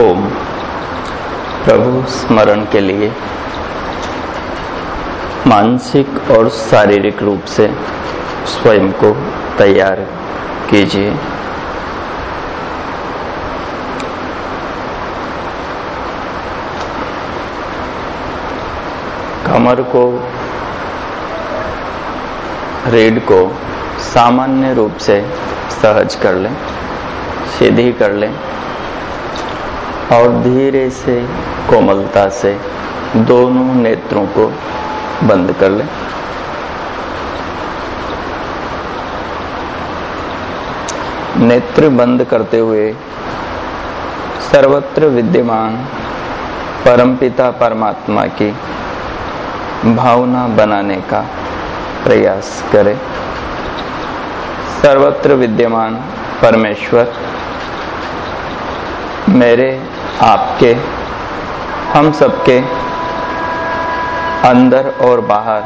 ओम प्रभु स्मरण के लिए मानसिक और शारीरिक रूप से स्वयं को तैयार कीजिए। कमर को रीढ़ को सामान्य रूप से सहज कर लें, सीधी कर लें। और धीरे से, कोमलता से दोनों नेत्रों को बंद कर लें। नेत्र बंद करते हुए सर्वत्र विद्यमान परमपिता परमात्मा की भावना बनाने का प्रयास करें। सर्वत्र विद्यमान परमेश्वर मेरे आपके, हम सबके अंदर और बाहर,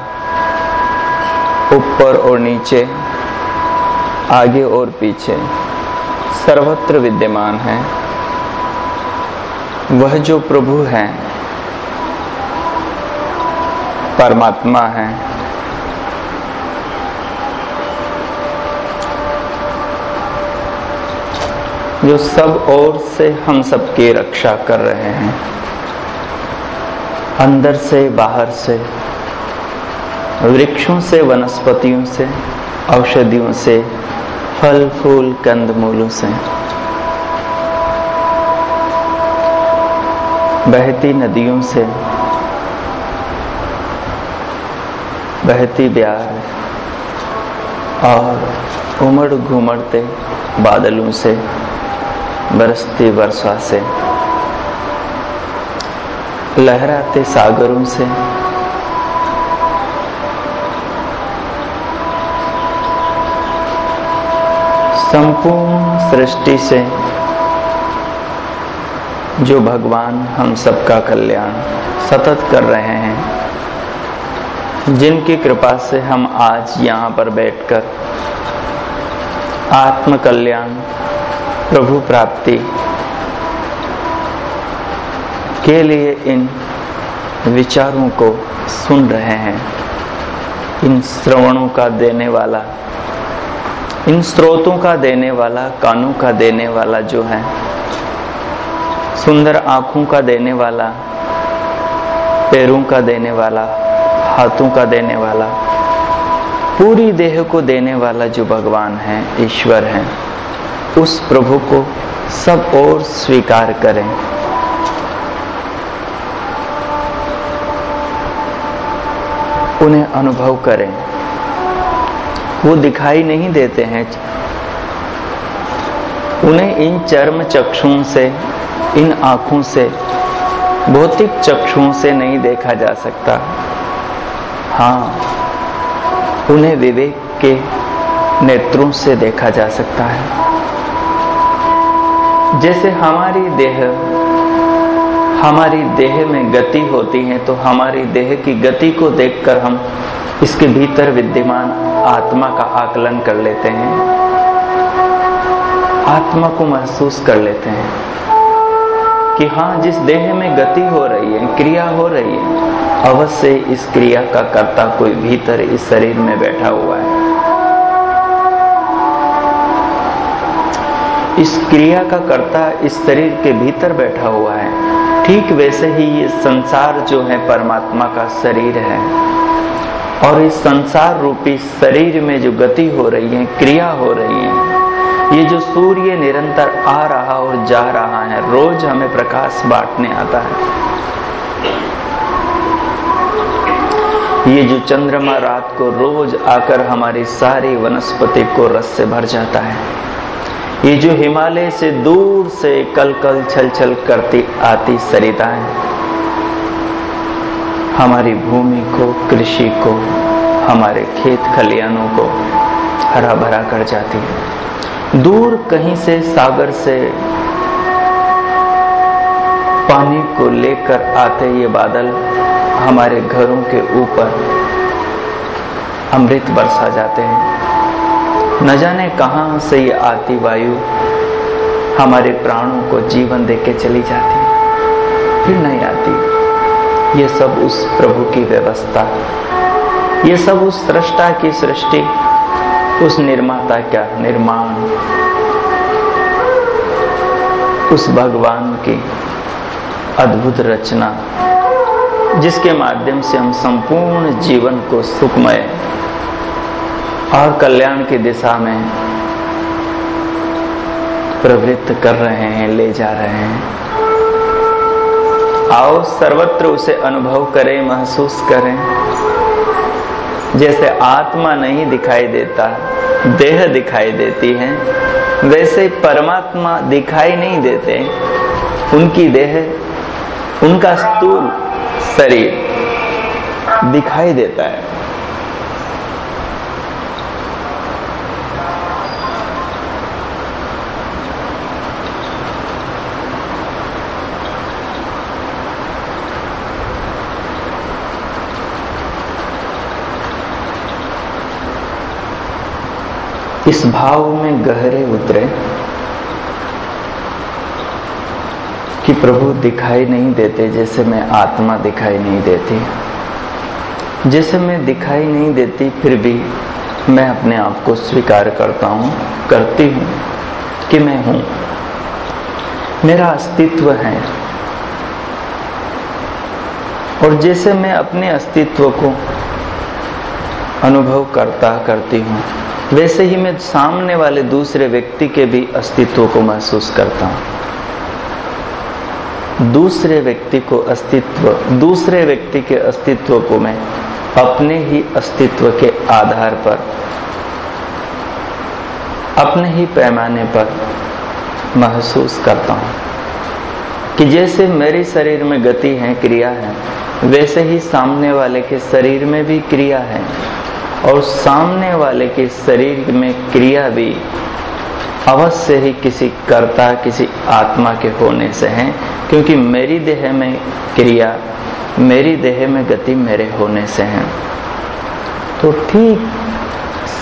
ऊपर और नीचे, आगे और पीछे, सर्वत्र विद्यमान है। वह जो प्रभु है, परमात्मा है जो सब ओर से हम सब सबकी रक्षा कर रहे हैं। अंदर से, बाहर से, वृक्षों से, वनस्पतियों से, औषधियों से, फल, फूल, कंद, मूलों से। बहती नदियों से, बहती ब्यार और उमड़ घुमड़ते बादलों से। बरसती वर्षा से, लहराते सागरों से, संपूर्ण सृष्टि से, जो भगवान हम सबका कल्याण सतत कर रहे हैं, जिनकी कृपा से हम आज यहाँ पर बैठकर आत्म कल्याण प्रभु प्राप्ति के लिए इन विचारों को सुन रहे हैं। इन श्रवणों का देने वाला, इन स्रोतों का देने वाला, कानों का देने वाला जो है, सुंदर आँखों का देने वाला, पैरों का देने वाला, हाथों का देने वाला, पूरी देह को देने वाला जो भगवान है, ईश्वर है उस प्रभु को सब और स्वीकार करें। उन्हें अनुभव करें। वो दिखाई नहीं देते हैं। उन्हें इन चर्म चक्षुओं से, इन आँखों से, भौतिक चक्षुओं से नहीं देखा जा सकता। हाँ उन्हें विवेक के नेत्रों से देखा जा सकता है। जैसे हमारी देह हमारी देह में गति होती है तो हमारी देह की गति को देखकर हम इसके भीतर विद्यमान आत्मा का आकलन कर लेते हैं। आत्मा को महसूस कर लेते हैं कि हाँ जिस देह में गति हो रही है, क्रिया हो रही है, अवश्य इस क्रिया का कर्ता कोई भीतर इस शरीर में बैठा हुआ है। इस क्रिया का कर्ता इस शरीर के भीतर बैठा हुआ है। ठीक वैसे ही ये संसार जो है परमात्मा का शरीर है। और इस संसार रूपी शरीर में जो गति हो रही है, क्रिया हो रही है, ये जो सूर्य निरंतर आ रहा और जा रहा है, रोज हमें प्रकाश बांटने आता है। ये जो चंद्रमा रात को रोज आकर हमारी सारी वनस्पति को रस से भर जाता है। ये जो हिमालय से दूर से कल कल छल छल करती आती सरिताएँ, हमारी भूमि को, कृषि को, हमारे खेत खलियानों को हरा भरा कर जाती है। दूर कहीं से सागर से पानी को लेकर आते ये बादल हमारे घरों के ऊपर अमृत बरसा जाते हैं। न जाने कहाँ से ये आती वायु हमारे प्राणों को जीवन दे के चली जाती है फिर नहीं आती। ये सब उस प्रभु की व्यवस्था। ये सब उस सृष्टा की सृष्टि, उस निर्माता का निर्माण, उस भगवान की अद्भुत रचना, जिसके माध्यम से हम संपूर्ण जीवन को सुखमय और कल्याण की दिशा में प्रवृत्त कर रहे हैं, ले जा रहे हैं। आओ, सर्वत्र उसे अनुभव करें, महसूस करें। जैसे आत्मा नहीं दिखाई देता, देह दिखाई देती है, वैसे परमात्मा दिखाई नहीं देते। उनकी देह, उनका स्थूल शरीर दिखाई देता है। इस भाव में गहरे उतरे कि प्रभु दिखाई नहीं देते जैसे मैं आत्मा दिखाई नहीं देती। जैसे मैं दिखाई नहीं देती, फिर भी मैं अपने आप को स्वीकार करता हूँ, करती हूँ कि मैं हूँ। मेरा अस्तित्व है। और जैसे मैं अपने अस्तित्व को अनुभव करता, करती हूँ वैसे ही मैं सामने वाले दूसरे व्यक्ति के भी अस्तित्व को महसूस करता हूँ। दूसरे व्यक्ति को अस्तित्व, दूसरे व्यक्ति के अस्तित्व को मैं अपने ही अस्तित्व के आधार पर, अपने ही पैमाने पर महसूस करता हूँ। कि जैसे मेरे शरीर में गति है, क्रिया है, वैसे ही सामने वाले के शरीर में भी क्रिया है। और सामने वाले के शरीर में क्रिया भी अवश्य ही किसी कर्ता, किसी आत्मा के होने से है, क्योंकि मेरी देह में क्रिया, मेरी देह में गति मेरे होने से है। तो ठीक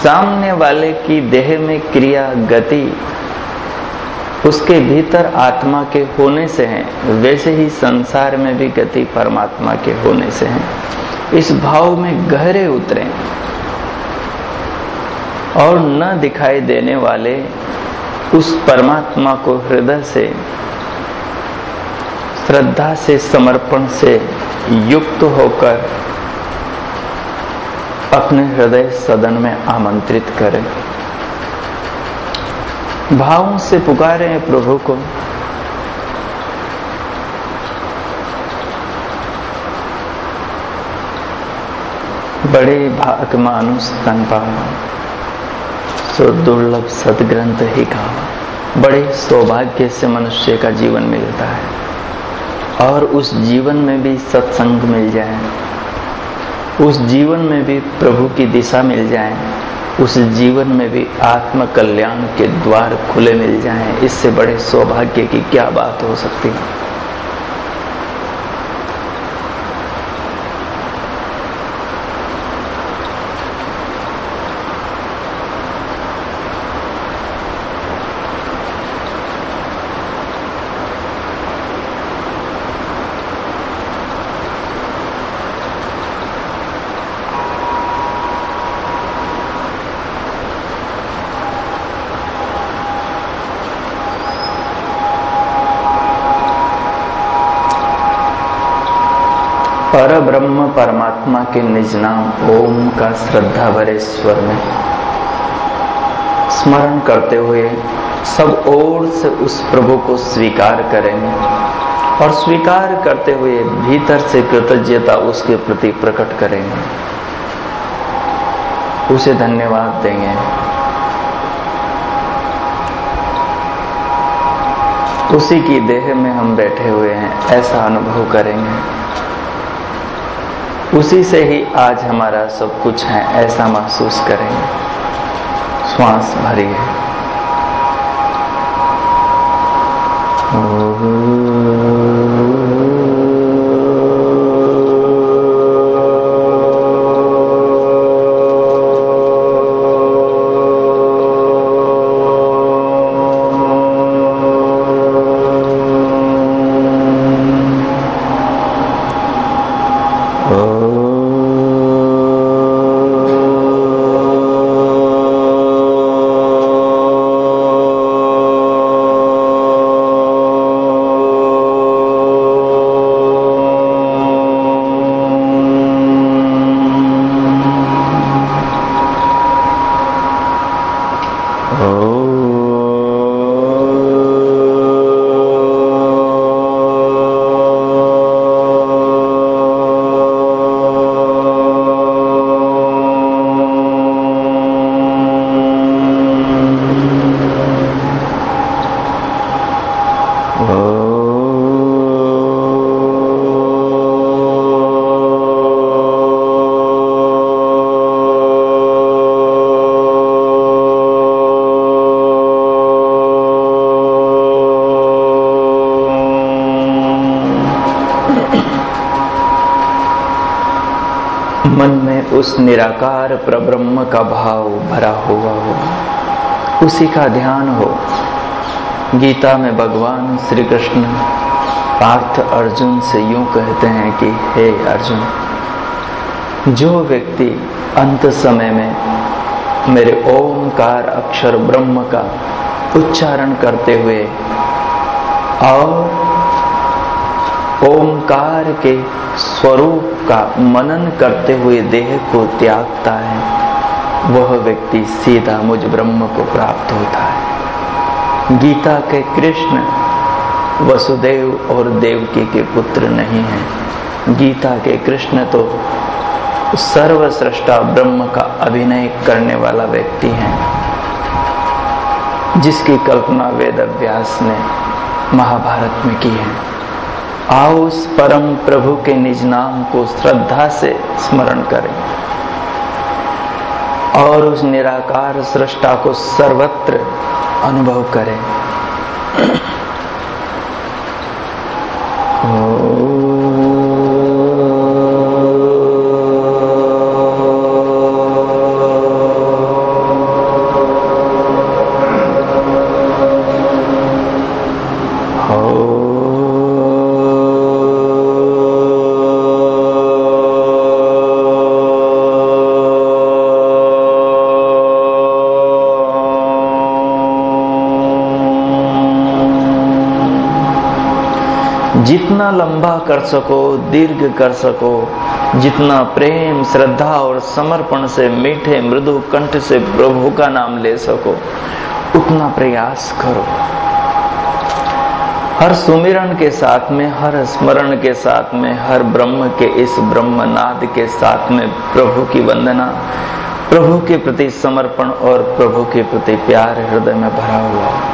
सामने वाले की देह में क्रिया, गति उसके भीतर आत्मा के होने से है, वैसे ही संसार में भी गति परमात्मा के होने से है। इस भाव में गहरे उतरे। और न दिखाई देने वाले उस परमात्मा को हृदय से, श्रद्धा से, समर्पण से युक्त होकर अपने हृदय सदन में आमंत्रित करें। भावों से पुकारे प्रभु को। बड़े भाग मानुष तन पाओ। सो दुर्लभ सदग्रंथ ही कहा, बड़े सौभाग्य से मनुष्य का जीवन मिलता है और उस जीवन में भी सत्संग मिल जाए, उस जीवन में भी प्रभु की दिशा मिल जाए, उस जीवन में भी आत्म कल्याण के द्वार खुले मिल जाएँ, इससे बड़े सौभाग्य की क्या बात हो सकती है? पर ब्रह्म परमात्मा के निज नाम ओम का श्रद्धा भरे स्वर में। स्मरण करते हुए सब ओर से उस प्रभु को स्वीकार करेंगे और स्वीकार करते हुए भीतर से कृतज्ञता उसके प्रति प्रकट करेंगे उसे धन्यवाद देंगे। उसी की देह में हम बैठे हुए हैं, ऐसा अनुभव करेंगे। उसी से ही आज हमारा सब कुछ है ऐसा महसूस करेंगे। श्वास भरी मन निराकार प्रब्रह्म का भाव भरा हुआ हो। उसी का ध्यान हो। गीता में भगवान श्री कृष्ण पार्थ अर्जुन से यूँ कहते हैं कि, हे अर्जुन, जो व्यक्ति अंत समय में मेरे ओमकार अक्षर ब्रह्म का उच्चारण करते हुए और ओमकार के स्वरूप का मनन करते हुए देह को त्यागता है, वह व्यक्ति सीधा मुझ ब्रह्म को प्राप्त होता है। गीता के कृष्ण वसुदेव और देवकी के पुत्र नहीं हैं। गीता के कृष्ण तो सर्वश्रष्टा ब्रह्म का अभिनय करने वाला व्यक्ति है, जिसकी कल्पना वेद अभ्यास ने महाभारत में की है। आओ उस परम प्रभु के निज नाम को श्रद्धा से स्मरण करें। और उस निराकार सृष्टा को सर्वत्र अनुभव करें। जितना लंबा कर सको, दीर्घ कर सको, जितना प्रेम, श्रद्धा और समर्पण से मीठे, मृदु कंठ से प्रभु का नाम ले सको, उतना प्रयास करो। हर सुमिरन के साथ में, हर स्मरण के साथ में, हर ब्रह्म के इस ब्रह्मनाद के साथ में प्रभु की वंदना, प्रभु के प्रति समर्पण और प्रभु के प्रति प्यार हृदय में भरा हुआ।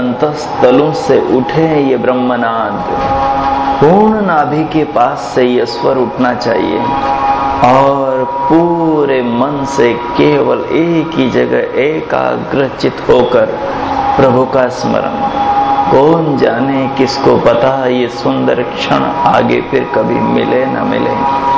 के से उठे ये ब्रह्मनाद। पूर्ण नाभि के पास से ये स्वर उठना चाहिए। और पूरे मन से केवल एक ही जगह एकाग्रचित होकर प्रभु का स्मरण। कौन जाने किसको पता ये सुंदर क्षण आगे फिर कभी मिले न मिले।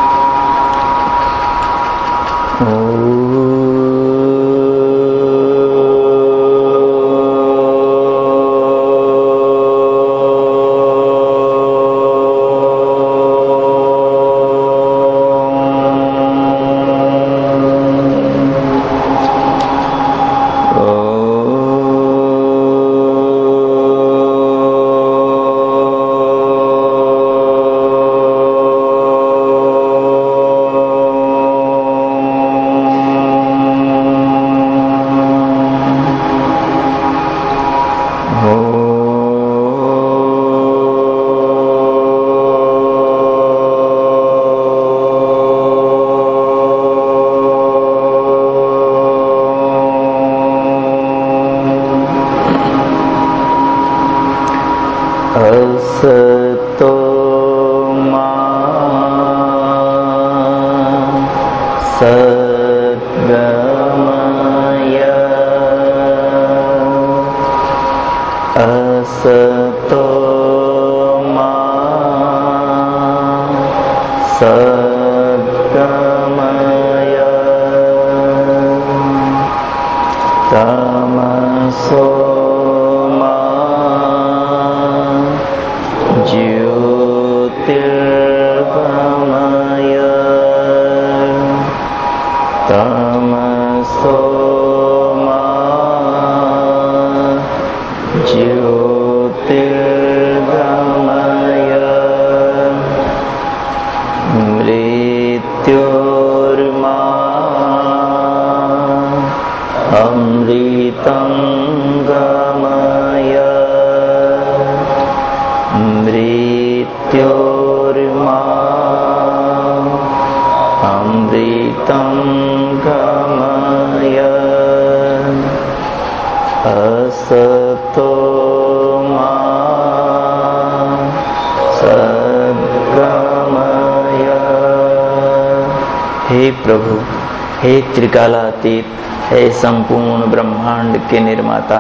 त्रिकालातीत हे संपूर्ण ब्रह्मांड के निर्माता,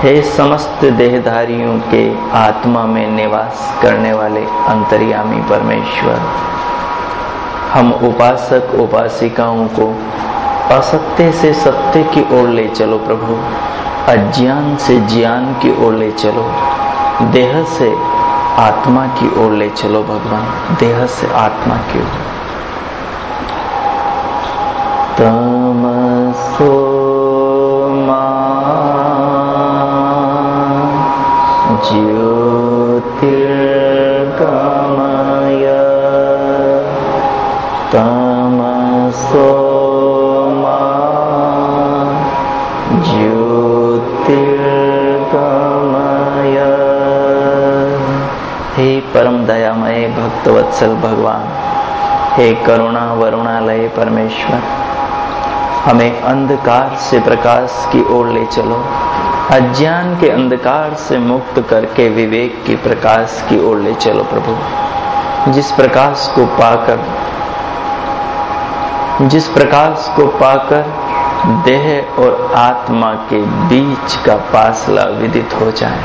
हे समस्त देहधारियों के आत्मा में निवास करने वाले अंतर्यामी परमेश्वर, हम उपासक उपासिकाओं को असत्य से सत्य की ओर ले चलो प्रभु, अज्ञान से ज्ञान की ओर ले चलो, देह से आत्मा की ओर ले चलो भगवान, देह से आत्मा की ओर। ज्योतिर्गमय हे परम दयामय भक्तवत्सल भगवान, हे करुणा वरुणालय परमेश्वर, हमें अंधकार से प्रकाश की ओर ले चलो। अज्ञान के अंधकार से मुक्त करके विवेक की प्रकाश की ओर ले चलो प्रभु। जिस प्रकाश को पाकर, जिस प्रकाश को पाकर देह और आत्मा के बीच का फासला विदित हो जाए,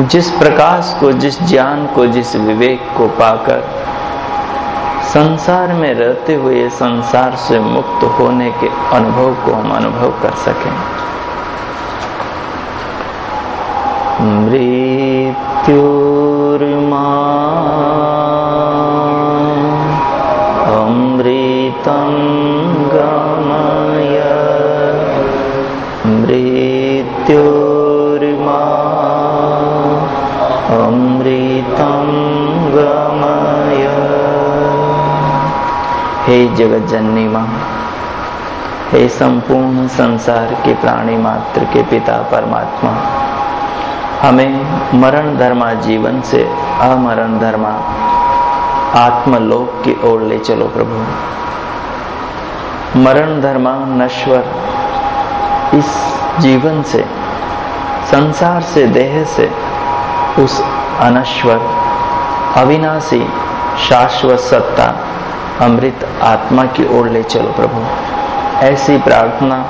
जिस प्रकाश को, जिस ज्ञान को, जिस विवेक को पाकर संसार में रहते हुए संसार से मुक्त होने के अनुभव को हम अनुभव कर सकें। मृत्युर्मा अमृतं गमय। मृत्युर्मा अमृतं हे जगत जननी माँ हे संपूर्ण संसार के प्राणी मात्र के पिता परमात्मा हमें मरण धर्मा जीवन से अमरण धर्मा आत्मलोक की ओर ले चलो प्रभु। मरण धर्मा नश्वर इस जीवन से, संसार से, देह से, उस अनश्वर, अविनाशी, शाश्वत सत्ता, अमृत आत्मा की ओर ले चलो प्रभु। ऐसी प्रार्थना,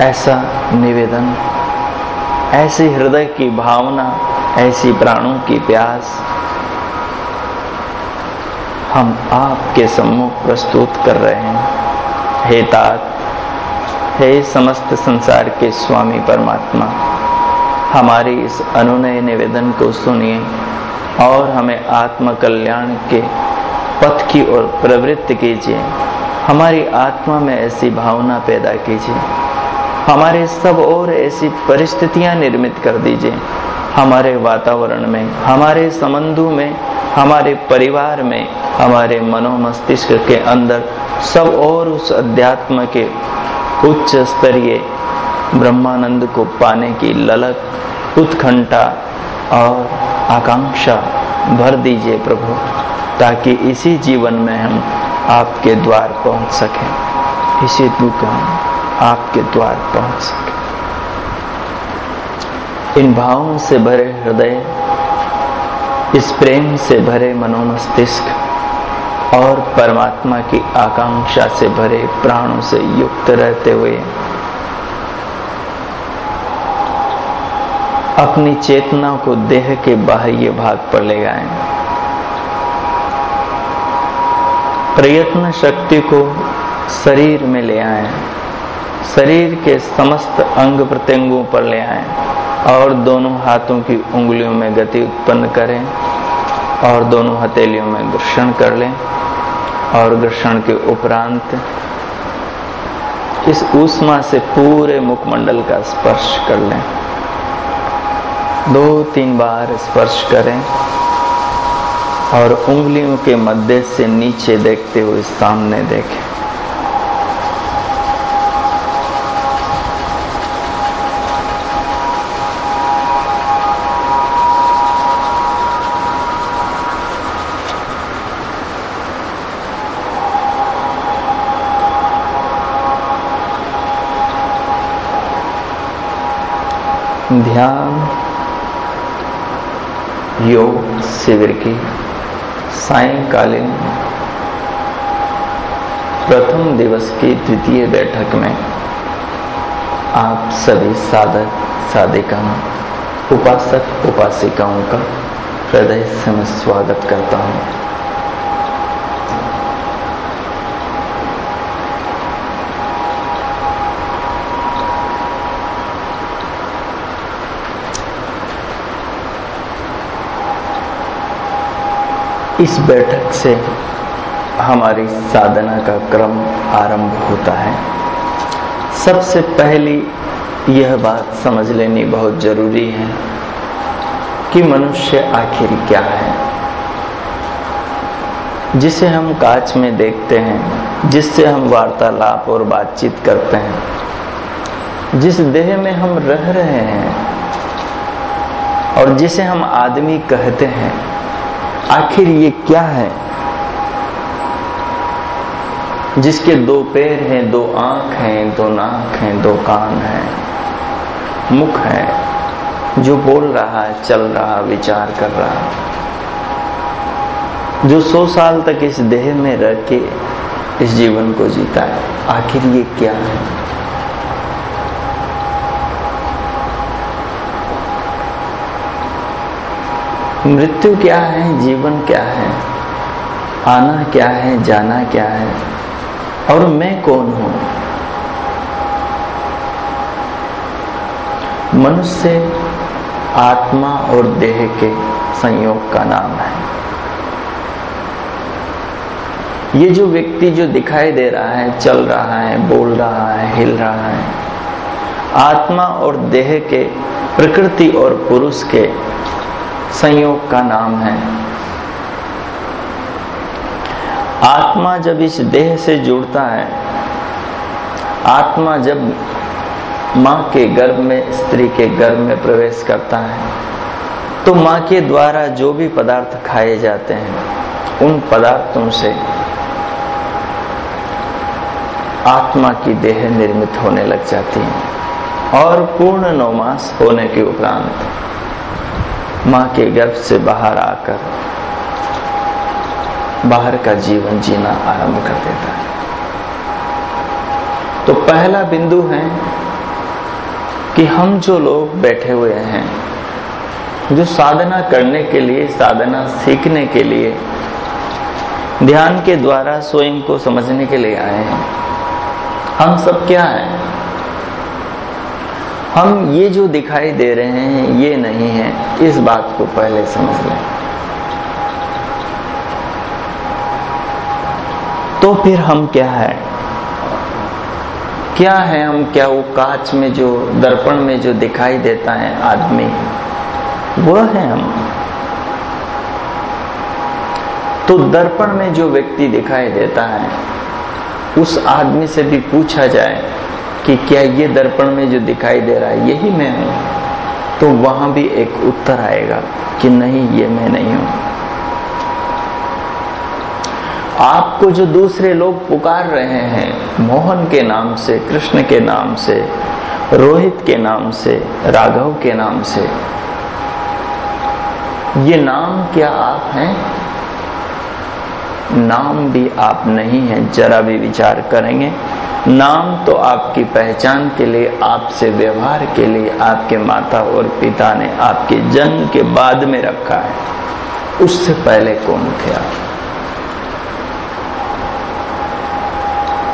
ऐसा निवेदन ऐसी हृदय की भावना, ऐसी प्राणों की प्यास हम आपके सम्मुख प्रस्तुत कर रहे हैं। हे तात हे समस्त संसार के स्वामी परमात्मा, हमारी इस अनुनय निवेदन को सुनिए और हमें आत्म कल्याण के पथ की ओर प्रवृत्त कीजिए। हमारी आत्मा में ऐसी भावना पैदा कीजिए। हमारे सब और ऐसी परिस्थितियाँ निर्मित कर दीजिए। हमारे वातावरण में, हमारे संबंधों में, हमारे परिवार में, हमारे मनोमस्तिष्क के अंदर सब और उस अध्यात्म के उच्च स्तरीय ब्रह्मानंद को पाने की ललक, उत्कंठा और आकांक्षा भर दीजिए प्रभु, ताकि इसी जीवन में हम आपके द्वार पहुँच सकें। इसी हम आपके द्वार पहुँच सके। इन भावों से भरे हृदय, इस प्रेम से भरे मनोमस्तिष्क और परमात्मा की आकांक्षा से भरे प्राणों से युक्त रहते हुए, अपनी चेतना को देह के बाह्य भाग पर ले आए। प्रयत्न शक्ति को शरीर में ले आए। शरीर के समस्त अंग प्रत्यंगों पर ले आए और दोनों हाथों की उंगलियों में गति उत्पन्न करें और दोनों हथेलियों में घर्षण कर लें और घर्षण के उपरांत इस ऊष्मा से पूरे मुखमंडल का स्पर्श कर लें। दो तीन बार स्पर्श करें और उंगलियों के मध्य से नीचे देखते हुए सामने देखें। ध्यान, योग, शिविर की सायकालीन प्रथम दिवस की द्वितीय बैठक में आप सभी साधक साधिकाओं उपासक, उपासिकाओं का हृदय से मैं स्वागत करता हूँ। इस बैठक से हमारी साधना का क्रम आरंभ होता है। सबसे पहली यह बात समझ लेनी बहुत ज़रूरी है कि मनुष्य आखिर क्या है। जिसे हम कांच में देखते हैं, जिससे हम वार्तालाप और बातचीत करते हैं, जिस देह में हम रह रहे हैं और जिसे हम आदमी कहते हैं आखिर ये क्या है? जिसके दो पैर हैं, दो आँख हैं, दो नाक हैं, दो कान हैं, मुख है, जो बोल रहा है, चल रहा विचार कर रहा जो सौ साल तक इस देह में रह के इस जीवन को जीता है, आखिर ये क्या है? मृत्यु क्या है? जीवन क्या है? आना क्या है? जाना क्या है? और मैं कौन हूँ? मनुष्य आत्मा और देह के संयोग का नाम है। ये जो व्यक्ति जो दिखाई दे रहा है, चल रहा है, बोल रहा है, हिल रहा है, आत्मा और देह के, प्रकृति और पुरुष के संयोग का नाम है। आत्मा जब इस देह से जुड़ता है, आत्मा जब माँ के गर्भ में, स्त्री के गर्भ में प्रवेश करता है तो माँ के द्वारा जो भी पदार्थ खाए जाते हैं, उन पदार्थों से आत्मा की देह निर्मित होने लग जाती है और पूर्ण नौमास होने के उपरांत माँ के गर्भ से बाहर आकर बाहर का जीवन जीना आरंभ कर देता है। तो पहला बिंदु है कि हम जो लोग बैठे हुए हैं, जो साधना करने के लिए, साधना सीखने के लिए, ध्यान के द्वारा स्वयं को समझने के लिए आए हैं, हम सब क्या हैं? हम ये जो दिखाई दे रहे हैं, ये नहीं है। इस बात को पहले समझ लें। तो फिर हम क्या है? क्या है हम? क्या वो कांच में जो, दर्पण में जो दिखाई देता है आदमी? वह है हम। तो दर्पण में जो व्यक्ति दिखाई देता है, उस आदमी से भी पूछा जाए कि क्या ये दर्पण में जो दिखाई दे रहा है, यही मैं हूँ। तो वहाँ भी एक उत्तर आएगा कि नहीं, ये मैं नहीं हूँ। आपको जो दूसरे लोग पुकार रहे हैं, मोहन के नाम से, कृष्ण के नाम से, रोहित के नाम से, राघव के नाम से, ये नाम क्या आप हैं? नाम भी आप नहीं हैं, जरा भी विचार करेंगे। नाम तो आपकी पहचान के लिए, आपसे व्यवहार के लिए आपके माता और पिता ने आपके जन्म के बाद में रखा है। उससे पहले कौन थे आप?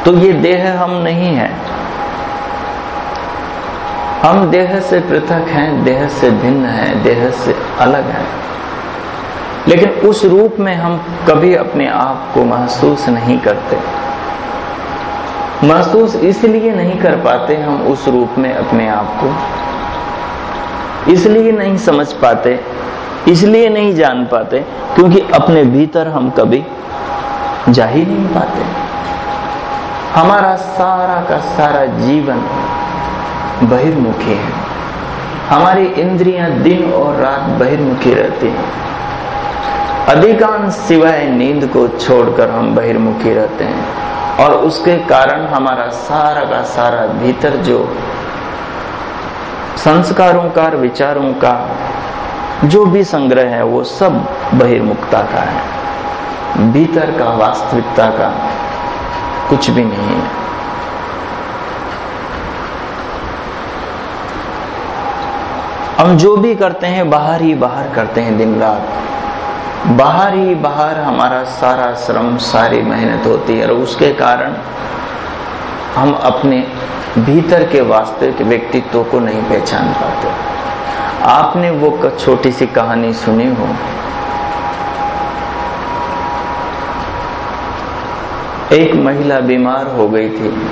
तो ये देह हम नहीं है। हम देह से पृथक हैं, देह से भिन्न हैं, देह से अलग हैं। लेकिन उस रूप में हम कभी अपने आप को महसूस नहीं करते। महसूस इसलिए नहीं कर पाते हम उस रूप में अपने आप को। इसलिए नहीं समझ पाते, इसलिए नहीं जान पाते, क्योंकि अपने भीतर हम कभी जा ही नहीं पाते। हमारा सारा का सारा जीवन बहिर्मुखी है। हमारी इंद्रियाँ दिन और रात बहिर्मुखी रहती हैं। अधिकांश सिवाय नींद को छोड़कर हम बहिर्मुखी रहते हैं। और उसके कारण हमारा सारा का सारा भीतर जो संस्कारों का, विचारों का, जो भी संग्रह है, वो सब बहिर्मुखता का है। भीतर का, वास्तविकता का कुछ भी नहीं है। हम जो भी करते हैं, बाहर ही बाहर करते हैं दिन रात बाहर ही बाहर हमारा सारा श्रम, सारी मेहनत होती है और उसके कारण हम अपने भीतर के वास्तविक व्यक्तित्व को नहीं पहचान पाते। आपने वो छोटी सी कहानी सुनी हो। एक महिला बीमार हो गई थी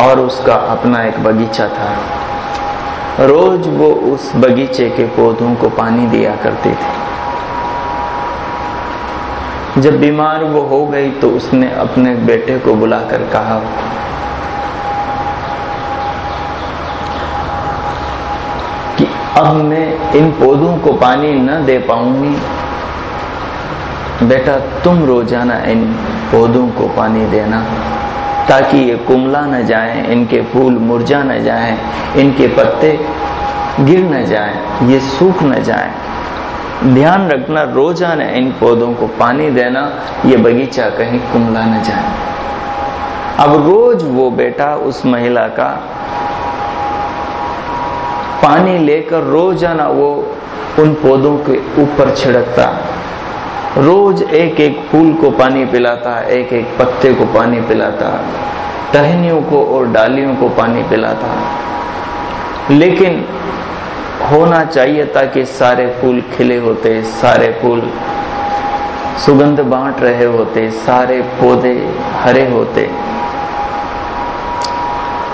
और उसका अपना एक बगीचा था। रोज वो उस बगीचे के पौधों को पानी दिया करती थी। जब बीमार वो हो गई तो उसने अपने बेटे को बुलाकर कहा, कि अब मैं इन पौधों को पानी न दे पाऊँगी। बेटा, तुम रोज़ाना इन पौधों को पानी देना, ताकि ये कुमला न जाए, इनके फूल मुरझा न जाए, इनके पत्ते गिर न जाए, ये सूख न जाए। ध्यान रखना, रोज़ाना इन पौधों को पानी देना, ये बगीचा कहीं कुमला न जाए। अब रोज वो बेटा उस महिला का पानी लेकर रोज़ाना वो उन पौधों के ऊपर छिड़कता। रोज एक एक फूल को पानी पिलाता एक एक पत्ते को पानी पिलाता, टहनियों को और डालियों को पानी पिलाता। लेकिन होना चाहिए ताकि सारे फूल खिले होते, सारे फूल सुगंध बांट रहे होते, सारे पौधे हरे होते।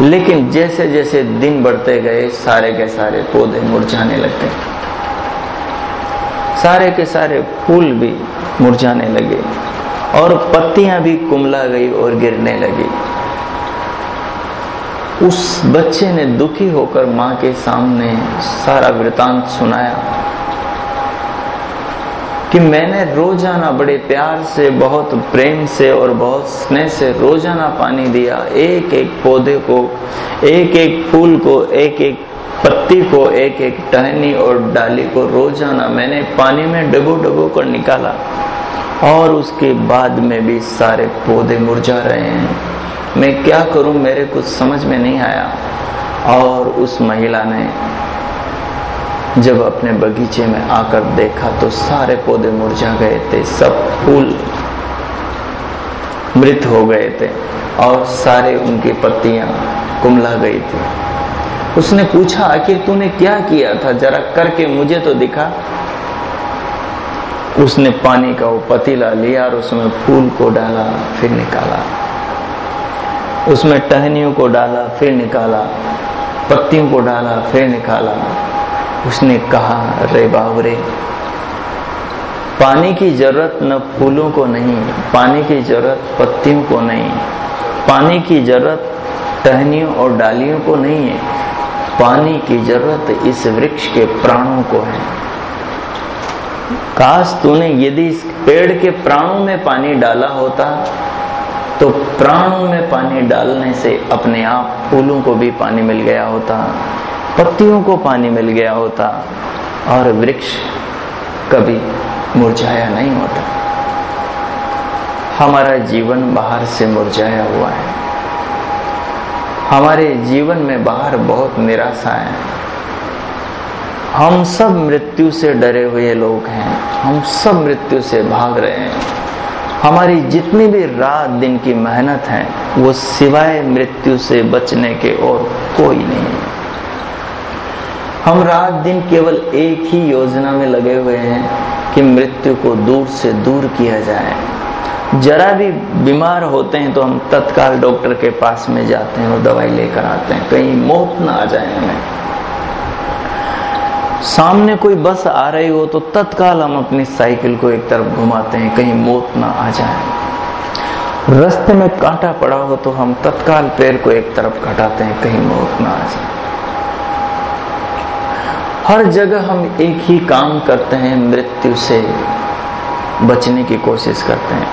लेकिन जैसे जैसे दिन बढ़ते गए, सारे के सारे पौधे मुरझाने लगते। सारे के सारे फूल भी मुरझाने लगे और पत्तियाँ भी कुमला गई और गिरने लगी। उस बच्चे ने दुखी होकर माँ के सामने सारा वृतांत सुनाया कि मैंने रोज़ाना बड़े प्यार से, बहुत प्रेम से और बहुत स्नेह से रोज़ाना पानी दिया। एक एक पौधे को, एक एक फूल को, एक एक पत्ती को, एक एक टहनी और डाली को रोज़ाना मैंने पानी में डबो डबो कर निकाला और उसके बाद में भी सारे पौधे मुरझा रहे हैं। मैं क्या करूँ मेरे कुछ समझ में नहीं आया। और उस महिला ने जब अपने बगीचे में आकर देखा तो सारे पौधे मुरझा गए थे, सब फूल मृत हो गए थे और सारे उनकी पत्तियाँ कुमला गई थी। उसने पूछा, आखिर तूने क्या किया था? जरा करके मुझे तो दिखा। उसने पानी का वो पतीला लिया और उसमें फूल को डाला, फिर निकाला। उसमें टहनियों को डाला, फिर निकाला, पत्तियों को डाला, फिर निकाला। उसने कहा रे बाबरे, पानी की ज़रूरत न फूलों को नहीं, पानी की ज़रूरत पत्तियों को नहीं, पानी की ज़रूरत टहनियों और डालियों को नहीं है, पानी की ज़रूरत इस वृक्ष के प्राणों को है। काश तूने यदि इस पेड़ के प्राणों में पानी डाला होता तो प्राणों में पानी डालने से अपने आप फूलों को भी पानी मिल गया होता, पत्तियों को पानी मिल गया होता, और वृक्ष कभी मुरझाया नहीं होता। हमारा जीवन बाहर से मुरझाया हुआ है। हमारे जीवन में बाहर बहुत निराशा है। हम सब मृत्यु से डरे हुए लोग हैं। हम सब मृत्यु से भाग रहे हैं। हमारी जितनी भी रात दिन की मेहनत है, वो सिवाय मृत्यु से बचने के और कोई नहीं है। हम रात दिन केवल एक ही योजना में लगे हुए हैं कि मृत्यु को दूर से दूर किया जाए। जरा भी बीमार होते हैं तो हम तत्काल डॉक्टर के पास में जाते हैं और दवाई लेकर आते हैं। कहीं मौत ना आ जाए हमें। सामने कोई बस आ रही हो तो तत्काल हम अपनी साइकिल को एक तरफ़ घुमाते हैं, कहीं मौत ना आ जाए। रास्ते में कांटा पड़ा हो तो हम तत्काल पैर को एक तरफ़ घटाते हैं, कहीं मौत ना आ जाए। हर जगह हम एक ही काम करते हैं, मृत्यु से बचने की कोशिश करते हैं।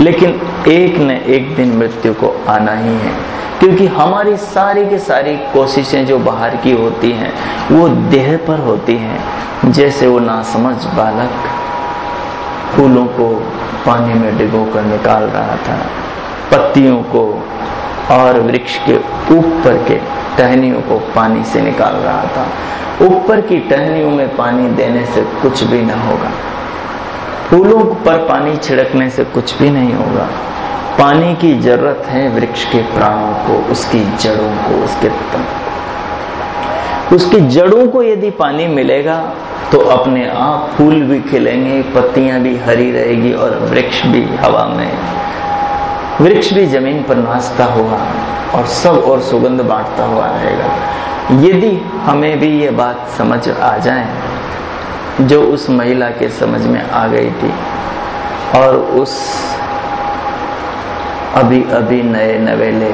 लेकिन एक न एक दिन मृत्यु को आना ही है। क्योंकि हमारी सारी की सारी कोशिशें जो बाहर की होती हैं, वो देह पर होती हैं। जैसे वो नासमझ बालक फूलों को पानी में डिबो कर निकाल रहा था, पत्तियों को और वृक्ष के ऊपर के टहनियों को पानी से निकाल रहा था। ऊपर की टहनियों में पानी देने से कुछ भी ना होगा। फूलों पर पानी छिड़कने से कुछ भी नहीं होगा। पानी की ज़रूरत है वृक्ष के प्राणों को, उसकी जड़ों को, उसके तन उसकी जड़ों को यदि पानी मिलेगा तो अपने आप फूल भी खिलेंगे, पत्तियाँ भी हरी रहेगी और वृक्ष भी हवा में। वृक्ष भी ज़मीन पर नाचता हुआ और सब और सुगंध बांटता हुआ रहेगा। यदि हमें भी ये बात समझ आ जाए जो उस महिला के समझ में आ गई थी और उस अभी अभी नए नवेले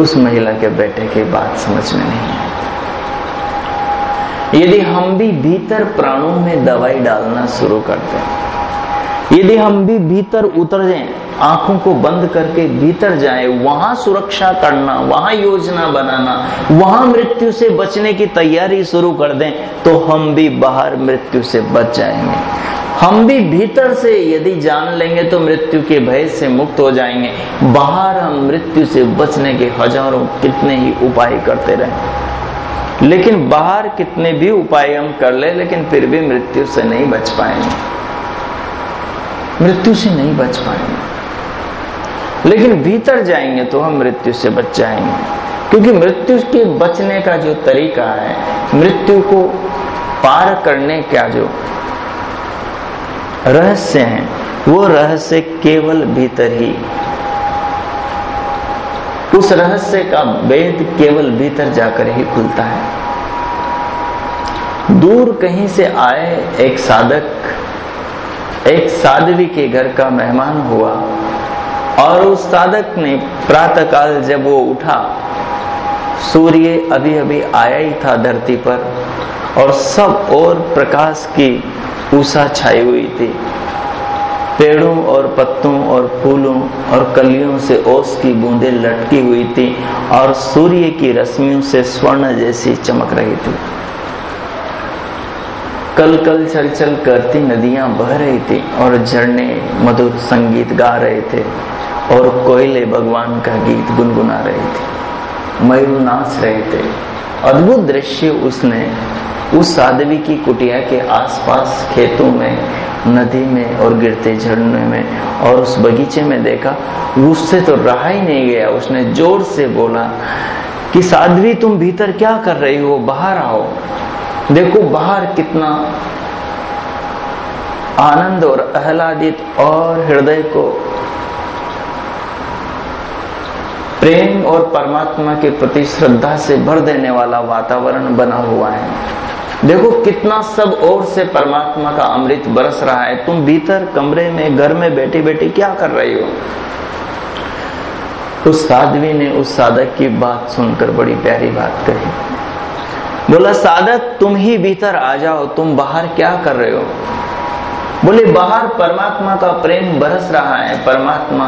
उस महिला के बेटे की बात समझ में नहीं है यदि हम भी भीतर प्राणों में दवाई डालना शुरू करते हैं यदि हम भी भीतर उतर जाएँ, आँखों को बंद करके भीतर जाए, वहाँ सुरक्षा करना, वहाँ योजना बनाना, वहाँ मृत्यु से बचने की तैयारी शुरू कर दें तो हम भी बाहर मृत्यु से बच जाएँगे। हम भी भीतर से यदि जान लेंगे तो मृत्यु के भय से मुक्त हो जाएँगे। बाहर हम मृत्यु से बचने के हज़ारों कितने ही उपाय करते रहे। लेकिन बाहर कितने भी उपाय हम कर ले, लेकिन फिर भी मृत्यु से नहीं बच पाएँगे। मृत्यु से नहीं बच पाएँगे। लेकिन भीतर जाएँगे तो हम मृत्यु से बच जाएँगे। क्योंकि मृत्यु के बचने का जो तरीका है, मृत्यु को पार करने का जो रहस्य है, वो रहस्य केवल भीतर ही। उस रहस्य का वेद केवल भीतर जाकर ही खुलता है। दूर कहीं से आए एक साधक एक साध्वी के घर का मेहमान हुआ और उस साधक ने प्रातःकाल जब वो उठा, सूर्य अभी अभी आया ही था धरती पर और सब और प्रकाश की ऊषा छाई हुई थी। पेड़ों और पत्तों और फूलों और कलियों से ओस की बूंदें लटकी हुई थी और सूर्य की रश्मियों से स्वर्ण जैसी चमक रही थी। कल कल चल चल करती नदियाँ बह रही थी और झरने मधुर संगीत गा रहे थे और कोयले भगवान का गीत गुनगुना रहे थे। मयूर नाच रहे थे। अद्भुत दृश्य उसने उस साधवी की कुटिया के आसपास खेतों में, नदी में और गिरते झरने में और उस बगीचे में देखा, उससे तो रहा ही नहीं गया। उसने ज़ोर से बोला कि, साध्वी, तुम भीतर क्या कर रही हो? बाहर आओ। देखो बाहर कितना आनंद और आह्लादित और हृदय को प्रेम और परमात्मा के प्रति श्रद्धा से भर देने वाला वातावरण बना हुआ है। देखो कितना सब ओर से परमात्मा का अमृत बरस रहा है। तुम भीतर कमरे में, घर में बैठी बैठी क्या कर रही हो? उस साध्वी ने उस साधक की बात सुनकर बड़ी प्यारी बात कही। बोला सादत तुम ही भीतर आ जाओ तुम बाहर क्या कर रहे हो? बोले, बाहर परमात्मा का प्रेम बरस रहा है, परमात्मा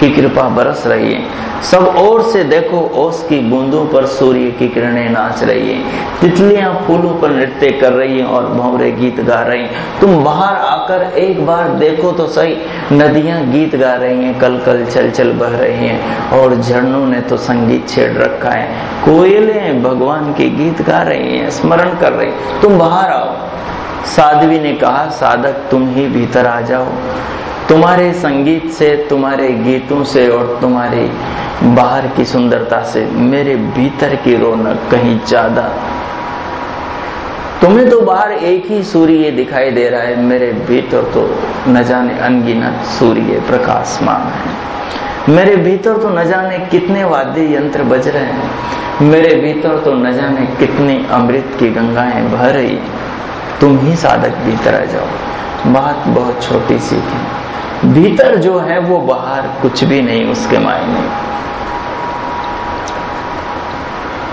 की कृपा बरस रही है। सब ओर से देखो, ओस की बूंदों पर सूर्य की किरणें नाच रही है। तितलियाँ फूलों पर नृत्य कर रही हैं और भौरे गीत गा रही हैं। तुम बाहर आकर एक बार देखो तो सही, नदियाँ गीत गा रही हैं कल कल चल चल बह रही हैं और झरनों ने तो संगीत छेड़ रखा है। कोयले भगवान के गीत गा रही हैं, स्मरण कर रही तुम बाहर आओ। साध्वी ने कहा, साधक, तुम ही भीतर आ जाओ। तुम्हारे संगीत से, तुम्हारे गीतों से और तुम्हारी बाहर की सुंदरता से मेरे भीतर की रौनक कहीं ज़्यादा। तुम्हें तो बाहर एक ही सूर्य दिखाई दे रहा है, मेरे भीतर तो न जाने अनगिनत सूर्य प्रकाशमान है। मेरे भीतर तो न जाने कितने वाद्य यंत्र बज रहे हैं। मेरे भीतर तो न जाने कितनी अमृत की गंगाएँ बह रही तुम ही साधक भीतर आ जाओ। बात बहुत छोटी सी थी। भीतर जो है, वो बाहर कुछ भी नहीं, उसके मायने।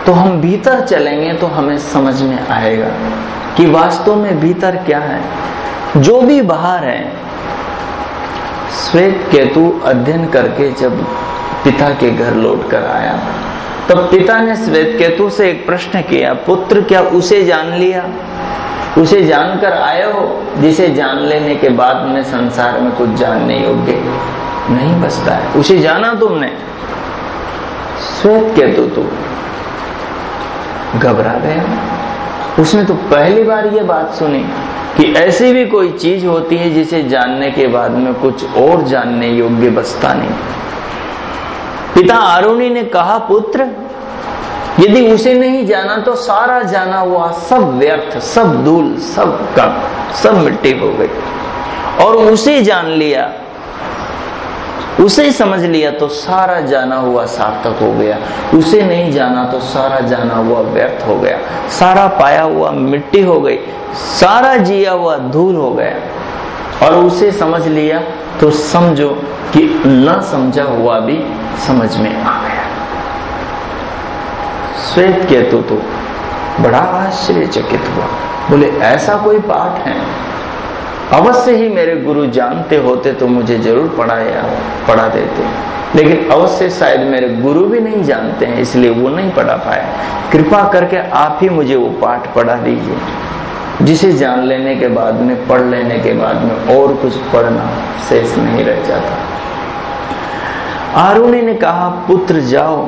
तो हम भीतर चलेंगे तो हमें समझ में आएगा कि वास्तव में भीतर क्या है। जो भी बाहर है, श्वेत केतु अध्ययन करके जब पिता के घर लौट कर आया, तब पिता ने श्वेत केतु से एक प्रश्न किया, पुत्र, क्या उसे जान लिया? उसे जानकर आए हो, जिसे जान लेने के बाद में संसार में कुछ जानने योग्य नहीं बचता है। उसे जाना तुमने। श्वेत केतु तो घबरा गया उसने तो पहली बार ये बात सुनी कि ऐसी भी कोई चीज़ होती है जिसे जानने के बाद में कुछ और जानने योग्य बचता नहीं। पिता आरुणी ने कहा, पुत्र यदि उसे नहीं जाना तो सारा जाना हुआ, सब व्यर्थ, सब धूल, सब कम, सब मिट्टी हो गई। और उसे जान लिया, उसे समझ लिया तो सारा जाना हुआ सार्थक हो गया। उसे नहीं जाना तो सारा जाना हुआ व्यर्थ हो गया। सारा पाया हुआ मिट्टी हो गई, सारा जिया हुआ धूल हो गया। और उसे समझ लिया तो समझो कि न समझा हुआ भी समझ में आ गया। श्वेत केतु तो बड़ा आश्चर्यचकित हुआ। बोले, ऐसा कोई पाठ है? अवश्य ही मेरे गुरु जानते होते तो मुझे ज़रूर पढ़ाया, पढ़ा देते। लेकिन अवश्य शायद मेरे गुरु भी नहीं जानते हैं, इसलिए वो नहीं पढ़ा पाया कृपा करके आप ही मुझे वो पाठ पढ़ा दीजिए, जिसे जान लेने के बाद में, पढ़ लेने के बाद में और कुछ पढ़ना शेष नहीं रह जाता। आरुणी ने कहा, पुत्र, जाओ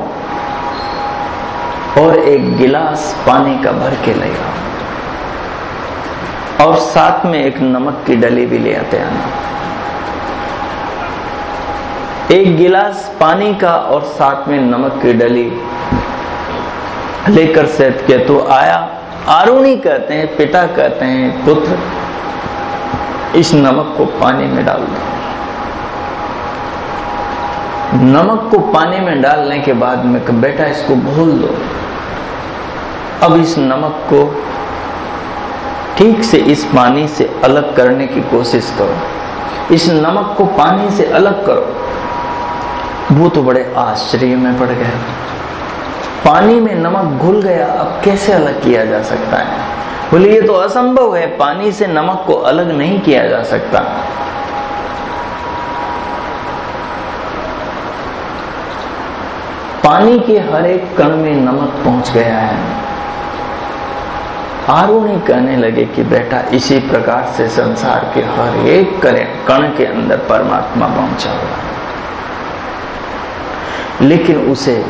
और एक गिलास पानी का भर के ले आओ। और साथ में एक नमक की डली भी ले आते आना एक गिलास पानी का और साथ में नमक की डली लेकर सेत के तो आया। आरुणी कहते हैं, पिता कहते हैं, पुत्र, इस नमक को पानी में डाल दो। नमक को पानी में डालने के बाद में बेटा, इसको भूल दो। अब इस नमक को ठीक से इस पानी से अलग करने की कोशिश करो। इस नमक को पानी से अलग करो। वो तो बड़े आश्चर्य में पड़ गए। पानी में नमक घुल गया, अब कैसे अलग किया जा सकता है? बोले ये तो असंभव है। पानी से नमक को अलग नहीं किया जा सकता। पानी के हर एक कण में नमक पहुँच गया है। आरुणी कहने लगे कि बेटा, इसी प्रकार से संसार के हर एक कण के अंदर परमात्मा पहुँचा हुआ। लेकिन उसे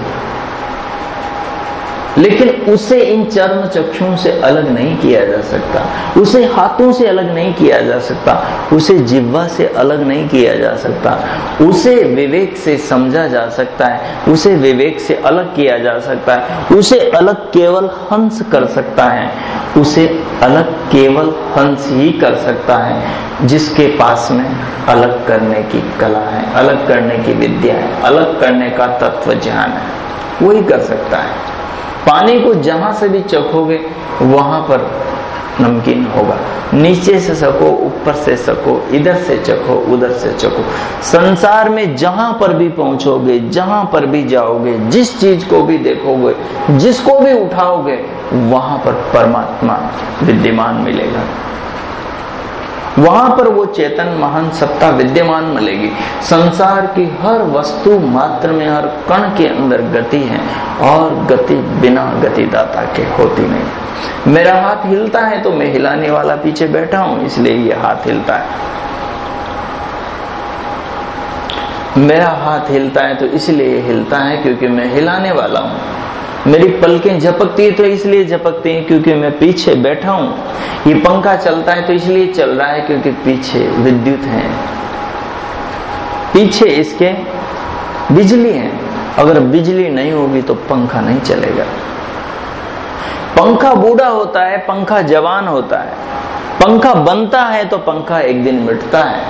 लेकिन उसे इन चर्म चक्षुओं से अलग नहीं किया जा सकता। उसे हाथों से अलग नहीं किया जा सकता। उसे जिह्वा से अलग नहीं किया जा सकता। उसे विवेक से समझा जा सकता है। उसे विवेक से अलग किया जा सकता है। उसे अलग केवल हंस कर सकता है। उसे अलग केवल हंस ही कर सकता है, जिसके पास में अलग करने की कला है, अलग करने की विद्या है, अलग करने का तत्व ज्ञान है। वही कर सकता है। पानी को जहाँ से भी चखोगे, वहाँ पर नमकीन होगा। नीचे से सको, ऊपर से सको, इधर से चखो, उधर से चखो। संसार में जहाँ पर भी पहुंचोगे, जहाँ पर भी जाओगे, जिस चीज़ को भी देखोगे, जिसको भी उठाओगे, वहाँ पर परमात्मा विद्यमान मिलेगा। वहाँ पर वो चेतन महान सत्ता विद्यमान मिलेगी। संसार की हर वस्तु मात्र में हर कण के अंदर गति है और गति बिना गतिदाता के होती नहीं। मेरा हाथ हिलता है तो मैं हिलाने वाला पीछे बैठा हूँ, इसलिए ये हाथ हिलता है। मेरा हाथ हिलता है तो इसलिए हिलता है क्योंकि मैं हिलाने वाला हूँ। मेरी पलकें झपकती है तो इसलिए झपकती है, क्योंकि मैं पीछे बैठा हूँ। ये पंखा चलता है तो इसलिए चल रहा है, क्योंकि पीछे विद्युत है। पीछे इसके बिजली है। अगर बिजली नहीं होगी तो पंखा नहीं चलेगा। पंखा बूढ़ा होता है, पंखा जवान होता है। पंखा बनता है तो पंखा एक दिन मिटता है।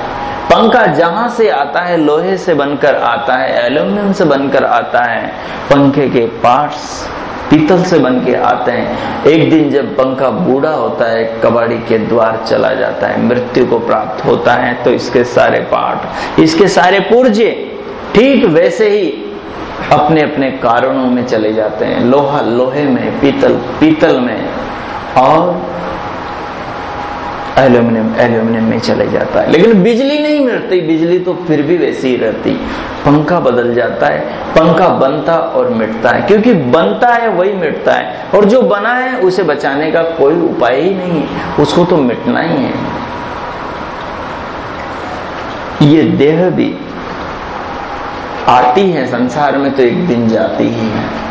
पंखा जहाँ से आता है, लोहे से बनकर आता है, एल्यूमिनियम से बनकर आता है, पंखे के पार्ट्स पीतल से बन के आते हैं। एक दिन जब पंखा बूढ़ा होता है, कबाड़ी के द्वार चला जाता है, मृत्यु को प्राप्त होता है तो इसके सारे पार्ट, इसके सारे पुर्जे ठीक वैसे ही अपने अपने कारणों में चले जाते हैं। लोहा लोहे में, पीतल पीतल में। और एल्यूमिनियम एल्यूमिनियम में चले जाता है। लेकिन बिजली नहीं मिलती बिजली तो फिर भी वैसी ही रहती। पंखा बदल जाता है, पंखा बनता और मिटता है। क्योंकि बनता है, वही मिटता है। और जो बना है, उसे बचाने का कोई उपाय ही नहीं है। उसको तो मिटना ही है। ये देह भी आती है, संसार में तो एक दिन जाती ही है।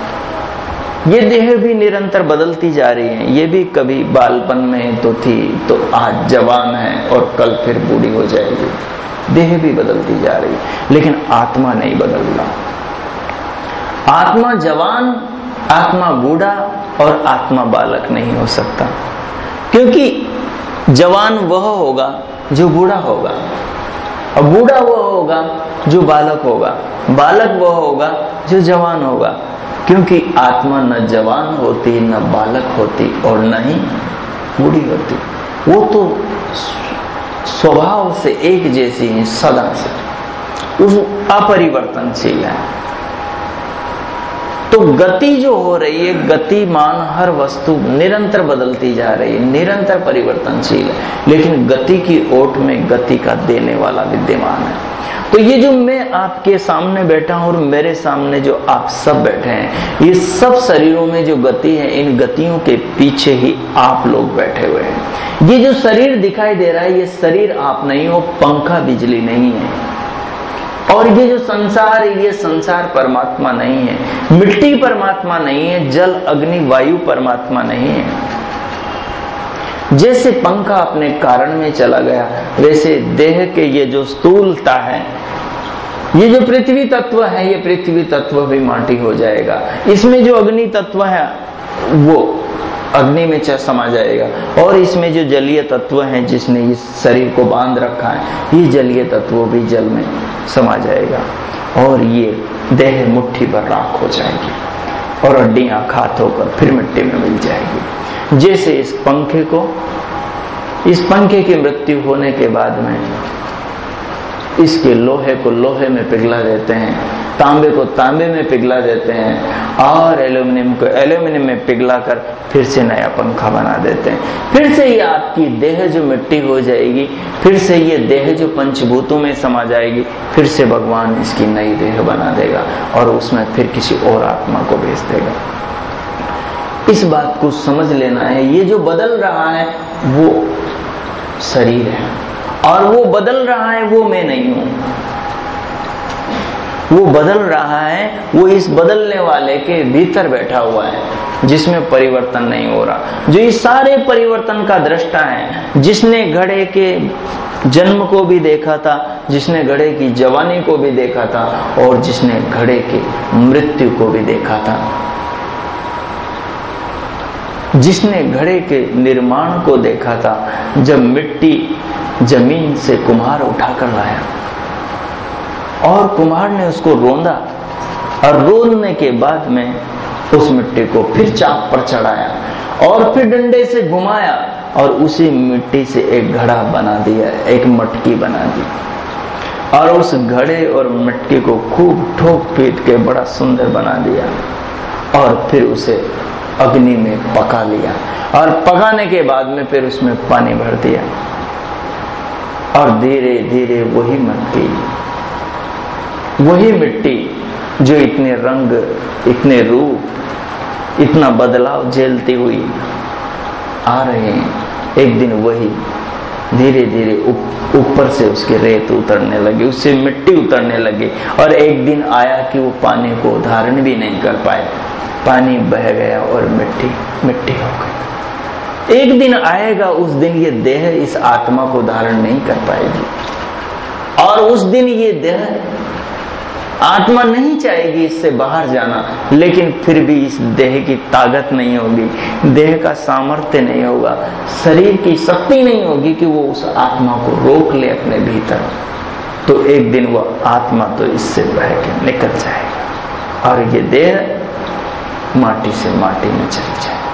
ये देह भी निरंतर बदलती जा रही है। ये भी कभी बालपन में तो थी तो आज जवान है और कल फिर बूढ़ी हो जाएगी। देह भी बदलती जा रही है, लेकिन आत्मा नहीं बदल रहा आत्मा जवान, आत्मा बूढ़ा और आत्मा बालक नहीं हो सकता। क्योंकि जवान वह होगा जो बूढ़ा होगा, और बूढ़ा वह होगा जो बालक होगा। बालक वह होगा जो जवान होगा। क्योंकि आत्मा न जवान होती, न बालक होती और न ही बूढ़ी होती। वो तो स्वभाव से एक जैसी है सदा से उस अपरिवर्तनशील है। तो गति जो हो रही है, गतिमान हर वस्तु निरंतर बदलती जा रही है, निरंतर परिवर्तनशील है। लेकिन गति की ओट में गति का देने वाला विद्यमान है। तो ये जो मैं आपके सामने बैठा हूँ और मेरे सामने जो आप सब बैठे हैं, ये सब शरीरों में जो गति है, इन गतियों के पीछे ही आप लोग बैठे हुए हैं। ये जो शरीर दिखाई दे रहा है, ये शरीर आप नहीं हो, पंखा बिजली नहीं है। और ये जो संसार है, ये संसार परमात्मा नहीं है। मिट्टी परमात्मा नहीं है, जल, अग्नि, वायु परमात्मा नहीं है। जैसे पंखा अपने कारण में चला गया वैसे देह के ये जो स्थूलता है, ये जो पृथ्वी तत्व है, ये पृथ्वी तत्व भी माटी हो जाएगा। इसमें जो अग्नि तत्व है, वो अग्नि में समा जाएगा। और इसमें जो जलीय तत्व है, जिसने इस शरीर को बाँध रखा है, ये जलीय तत्व भी जल में समा जाएगा। और ये देह मुट्ठी पर राख हो जाएगी और हड्डियाँ खात होकर फिर मिट्टी में मिल जाएगी। जैसे इस पंखे को, इस पंखे की मृत्यु होने के बाद में इसके लोहे को लोहे में पिघला देते हैं, तांबे को तांबे में पिघला देते हैं और एल्यूमिनियम को एल्यूमिनियम में पिघला कर फिर से नया पंखा बना देते हैं। फिर से ये आपकी देह जो मिट्टी हो जाएगी, फिर से ये देह जो पंचभूतों में समा जाएगी, फिर से भगवान इसकी नई देह बना देगा और उसमें फिर किसी और आत्मा को भेज देगा। इस बात को समझ लेना है, ये जो बदल रहा है, वो शरीर है। और वो बदल रहा है, वो मैं नहीं हूँ। वो बदल रहा है, वो इस बदलने वाले के भीतर बैठा हुआ है, जिसमें परिवर्तन नहीं हो रहा। जो इस सारे परिवर्तन का दृष्टा है, जिसने घड़े के जन्म को भी देखा था, जिसने घड़े की जवानी को भी देखा था, और जिसने घड़े के मृत्यु को भी देखा था। जिसने घड़े के निर्माण को देखा था, जब मिट्टी ज़मीन से कुम्हार उठाकर लाया। और कुम्हार ने उसको रोंदा और रोने के बाद में उस मिट्टी को फिर चाप पर चढ़ाया और फिर डंडे से घुमाया और उसी मिट्टी से एक घड़ा बना दिया, एक मटकी बना दी। और उस घड़े और मटकी को खूब ठोक पीट के बड़ा सुंदर बना दिया और फिर उसे अग्नि में पका लिया और पकाने के बाद में फिर उसमें पानी भर दिया। और धीरे धीरे वही मिट्टी वही मिट्टी जो इतने रंग, इतने रूप, इतना बदलाव झेलती हुई आ रहे हैं। एक दिन वही धीरे धीरे ऊपर से उसके रेत उतरने लगे, उससे मिट्टी उतरने लगी और एक दिन आया कि वो पानी को धारण भी नहीं कर पाए। पानी बह गया और मिट्टी मिट्टी हो गई। एक दिन आएगा, उस दिन ये देह इस आत्मा को धारण नहीं कर पाएगी। और उस दिन ये देह आत्मा नहीं चाहेगी इससे बाहर जाना, लेकिन फिर भी इस देह की ताकत नहीं होगी, देह का सामर्थ्य नहीं होगा, शरीर की शक्ति नहीं होगी कि वो उस आत्मा को रोक ले अपने भीतर। तो एक दिन वह आत्मा तो इससे बह के निकल जाएगा, और ये देह माटी से माटी में चली जाए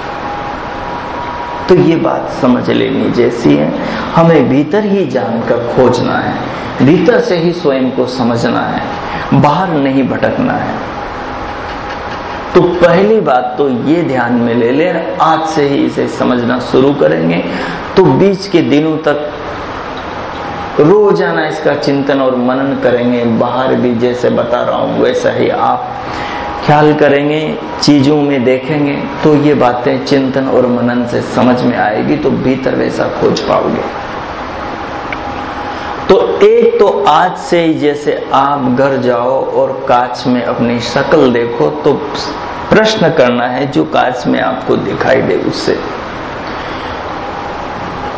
तो ये बात समझ लेनी जैसी है। हमें भीतर ही जानकर खोजना है। भीतर से ही स्वयं को समझना है। बाहर नहीं भटकना है। तो पहली बात तो ये ध्यान में ले लें, आज से ही इसे समझना शुरू करेंगे। तो बीच के दिनों तक रोज़ाना इसका चिंतन और मनन करेंगे। बाहर भी जैसे बता रहा हूँ, वैसा ही आप ख्याल करेंगे, चीज़ों में देखेंगे तो ये बातें चिंतन और मनन से समझ में आएगी तो भीतर वैसा खोज पाओगे। तो एक तो आज से जैसे आप घर जाओ और कांच में अपनी शक्ल देखो तो प्रश्न करना है जो कांच में आपको दिखाई दे उससे,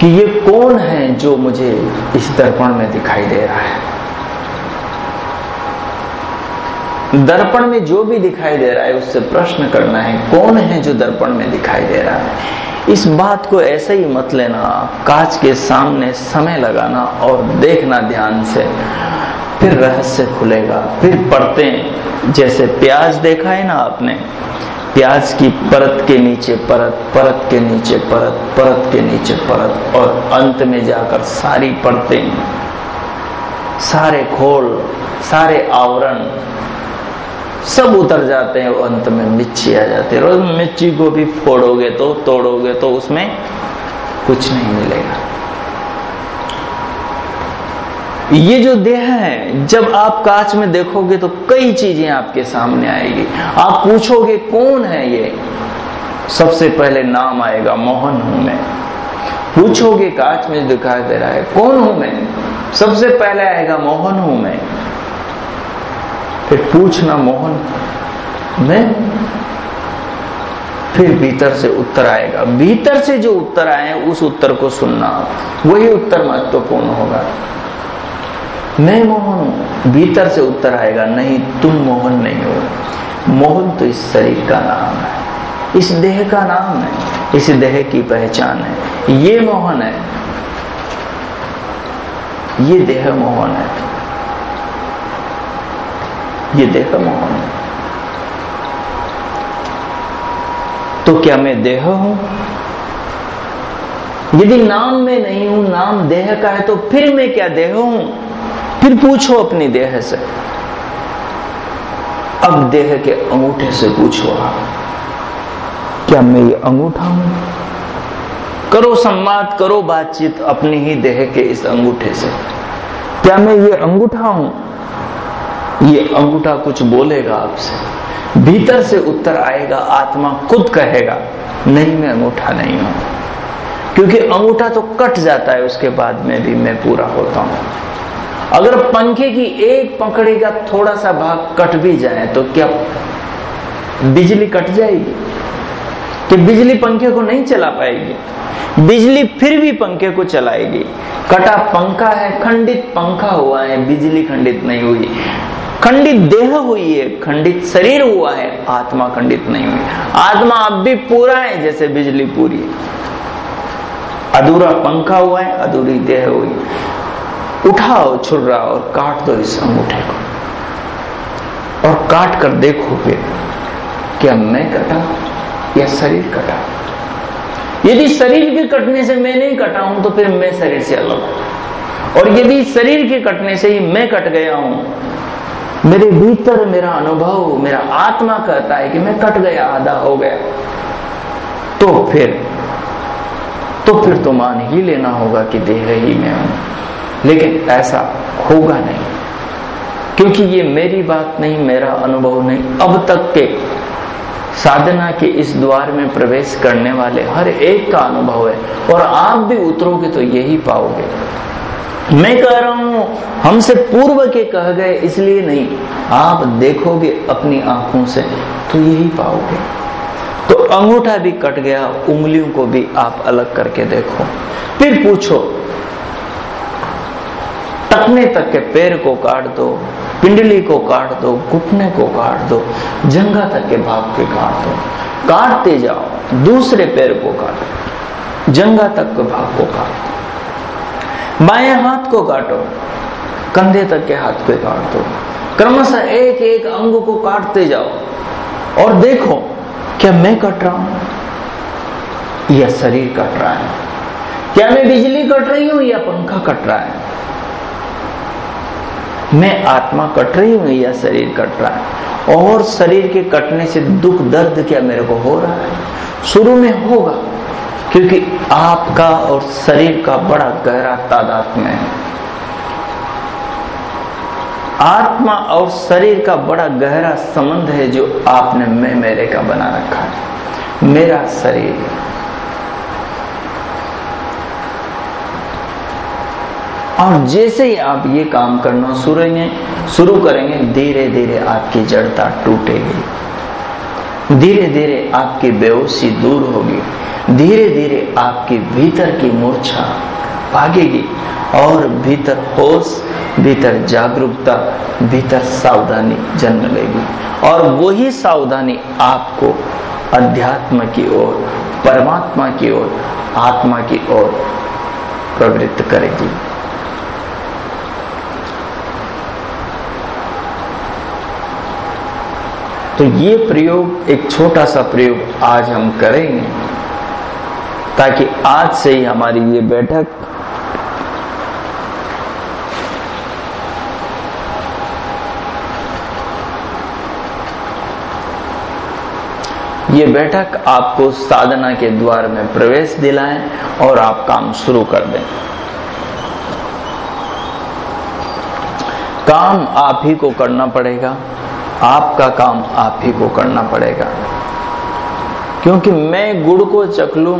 कि ये कौन है जो मुझे इस दर्पण में दिखाई दे रहा है? दर्पण में जो भी दिखाई दे रहा है, उससे प्रश्न करना है, कौन है जो दर्पण में दिखाई दे रहा है? इस बात को ऐसे ही मत लेना, कांच के सामने समय लगाना और देखना ध्यान से। फिर रहस्य खुलेगा, फिर पढ़ते जैसे प्याज देखा है ना आपने? प्याज की परत के नीचे परत परत के नीचे परत परत के नीचे परत और अंत में जाकर सारी परतें सारे खोल, सारे आवरण सब उतर जाते हैं अंत में मिर्ची आ जाती है। मिर्ची को भी फोड़ोगे तो तोड़ोगे तो उसमें कुछ नहीं मिलेगा। ये जो देह है, जब आप कांच में देखोगे तो कई चीज़ें आपके सामने आएगी। आप पूछोगे, कौन है ये? सबसे पहले नाम आएगा, मोहन हूँ मैं। पूछोगे, कांच में दिखाई दे रहा है, कौन हूँ मैं? सबसे पहले आएगा, मोहन हूँ मैं। फिर पूछना मोहन। मैं? फिर भीतर से उत्तर आएगा। भीतर से जो उत्तर आए उस उत्तर को सुनना। वही उत्तर महत्वपूर्ण होगा। मैं मोहन हूँ। भीतर से उत्तर आएगा, नहीं, तुम मोहन नहीं हो। मोहन तो इस शरीर का नाम है। इस देह का नाम है। इस देह की पहचान है। ये मोहन है। ये देह मोहन है। ये देह मोहन है। तो क्या मैं देह हूँ? यदि नाम में नहीं हूँ, नाम देह का है तो फिर मैं क्या देह हूँ? फिर पूछो अपनी देह से। अब देह के अंगूठे से पूछो क्या मैं ये अंगूठा हूँ? करो संवाद, करो बातचीत अपनी ही देह के इस अंगूठे से। क्या मैं ये अंगूठा हूँ? ये अंगूठा कुछ बोलेगा आपसे। भीतर से उत्तर आएगा, आत्मा खुद कहेगा, नहीं, मैं अंगूठा नहीं हूँ। क्योंकि अंगूठा तो कट जाता है, उसके बाद में भी मैं पूरा होता हूँ। अगर पंखे की एक पकड़ी का थोड़ा सा भाग कट भी जाए तो क्या बिजली कट जाएगी? कि बिजली पंखे को नहीं चला पाएगी। बिजली फिर भी पंखे को चलाएगी। कटा पंखा है, खंडित पंखा हुआ है, बिजली खंडित नहीं हुई। खंडित देह हुई है, खंडित शरीर हुआ है, आत्मा खंडित नहीं हुई। आत्मा अब भी पूरा है, जैसे बिजली पूरी अधूरा पंखा हुआ है, अधूरी देह हुई उठाओ छुर्रा और काट दो इस अंगूठे को। और काट कर देखो फिर, क्या मैं कटा या शरीर कटा। यदि शरीर के कटने से मैं नहीं कटा हूँ तो फिर मैं शरीर से अलग और यदि शरीर के कटने से ही मैं कट गया हूँ, मेरे भीतर मेरा अनुभव, मेरा आत्मा कहता है कि मैं कट गया, आधा हो गया। तो फिर तो फिर तो मान ही लेना होगा कि देह ही मैं हूँ। लेकिन ऐसा होगा नहीं, क्योंकि ये मेरी बात नहीं, मेरा अनुभव नहीं, अब तक के साधना के इस द्वार में प्रवेश करने वाले हर एक का अनुभव है, और आप भी उतरोगे तो यही पाओगे। मैं कह रहा हूँ, हमसे पूर्व के कह गए इसलिए नहीं, आप देखोगे अपनी आँखों से तो यही पाओगे। तो अंगूठा भी कट गया, उंगलियों को भी आप अलग करके देखो। फिर पूछो टकने तक के पैर को काट दो पिंडली को काट दो, घुटने को काट दो, जंगा तक के भाग के काट दो। काटते जाओ, दूसरे पैर को काटो, जंगा तक के भाग को काट। बाएँ हाथ को काटो, कंधे तक के हाथ पे काट। दो क्रमशः एक एक अंग को काटते जाओ और देखो, क्या मैं कट रहा हूँ? या शरीर कट रहा है? क्या मैं बिजली कट रही हूँ या पंखा कट रहा है? मैं आत्मा कट रही हूँ या शरीर कट रहा है। और शरीर के कटने से दुख दर्द क्या मेरे को हो रहा है? शुरू में होगा, क्योंकि आपका और शरीर का बड़ा गहरा तादाद में है। आत्मा और शरीर का बड़ा गहरा संबंध है जो आपने मैं, मेरे का बना रखा है। मेरा शरीर। और जैसे ही आप ये काम करना शुरू शुरू करेंगे धीरे धीरे आपकी जड़ता टूटेगी। धीरे धीरे आपकी बेहोशी दूर होगी। धीरे धीरे आपके भीतर की मूर्छा भागेगी और भीतर होश, भीतर जागरूकता, भीतर सावधानी जन्म लेगी। और वही सावधानी आपको अध्यात्म की ओर, परमात्मा की ओर, आत्मा की ओर प्रवृत्त करेगी। तो ये प्रयोग, एक छोटा सा प्रयोग आज हम करेंगे, ताकि आज से ही हमारी ये बैठक ये बैठक आपको साधना के द्वार में प्रवेश दिलाए और आप काम शुरू कर दें। काम आप ही को करना पड़ेगा। आपका काम आप ही को करना पड़ेगा। क्योंकि मैं गुड़ को चख लू,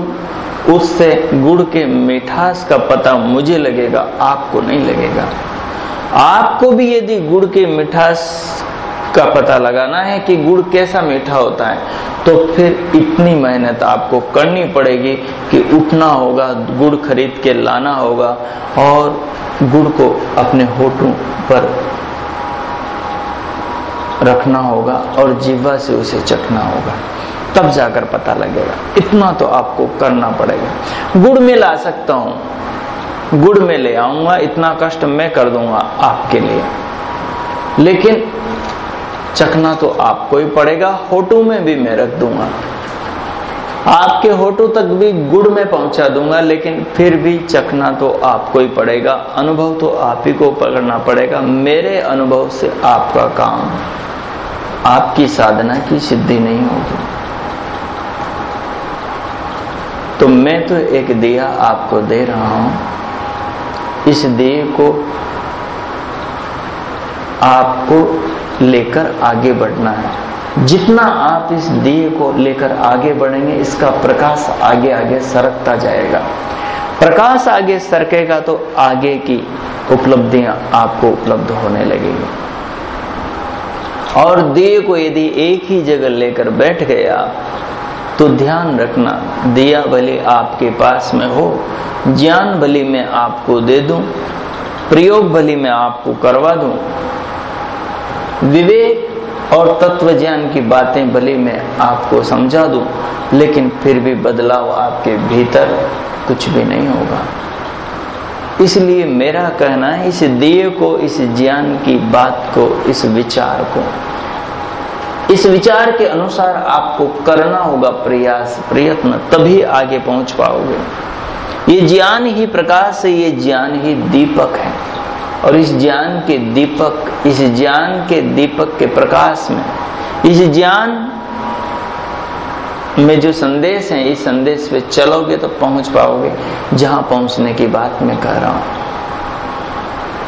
उससे गुड़ के मिठास का पता मुझे लगेगा, आपको नहीं लगेगा। आपको भी यदि गुड़ के मिठास का पता लगाना है कि गुड़ कैसा मीठा होता है तो फिर इतनी मेहनत आपको करनी पड़ेगी कि उठना होगा, गुड़ खरीद के लाना होगा और गुड़ को अपने होठों पर रखना होगा और जीवा से उसे चखना होगा। तब जाकर पता लगेगा। इतना तो आपको करना पड़ेगा। गुड़ में ला सकता हूँ। गुड़ में ले आऊँगा, इतना कष्ट मैं कर दूँगा आपके लिए। लेकिन चखना तो आपको ही पड़ेगा होटू में भी मैं रख दूँगा। आपके होटो तक भी गुड़ में पहुँचा दूँगा, लेकिन फिर भी चखना तो आपको ही पड़ेगा। अनुभव तो आप ही को पकड़ना पड़ेगा। मेरे अनुभव से आपका काम, आपकी साधना की सिद्धि नहीं होगी। तो मैं तो एक दिया आपको दे रहा हूँ। इस दिए को आपको लेकर आगे बढ़ना है। जितना आप इस दिए को लेकर आगे बढ़ेंगे, इसका प्रकाश आगे आगे सरकता जाएगा। प्रकाश आगे सरकेगा तो आगे की उपलब्धियाँ आपको उपलब्ध होने लगेगी। और दिए को यदि एक ही जगह लेकर बैठ गया तो ध्यान रखना, दिया भले आपके पास में हो, ज्ञान भली मैं आपको दे दूँ, प्रयोग भली मैं आपको करवा दूँ। विवेक और तत्व ज्ञान की बातें भले मैं आपको समझा दूँ, लेकिन फिर भी बदलाव आपके भीतर कुछ भी नहीं होगा। इसलिए मेरा कहना है, इस दिए को, इस ज्ञान की बात को, इस विचार को। इस विचार के अनुसार आपको करना होगा प्रयास, प्रयत्न, तभी आगे पहुँच पाओगे। ये ज्ञान ही प्रकाश है, ये ज्ञान ही दीपक है। और इस ज्ञान के दीपक, इस ज्ञान के दीपक के प्रकाश में, इस ज्ञान में जो संदेश है, इस संदेश पे चलोगे तो पहुँच पाओगे, जहाँ पहुँचने की बात मैं कह रहा हूँ।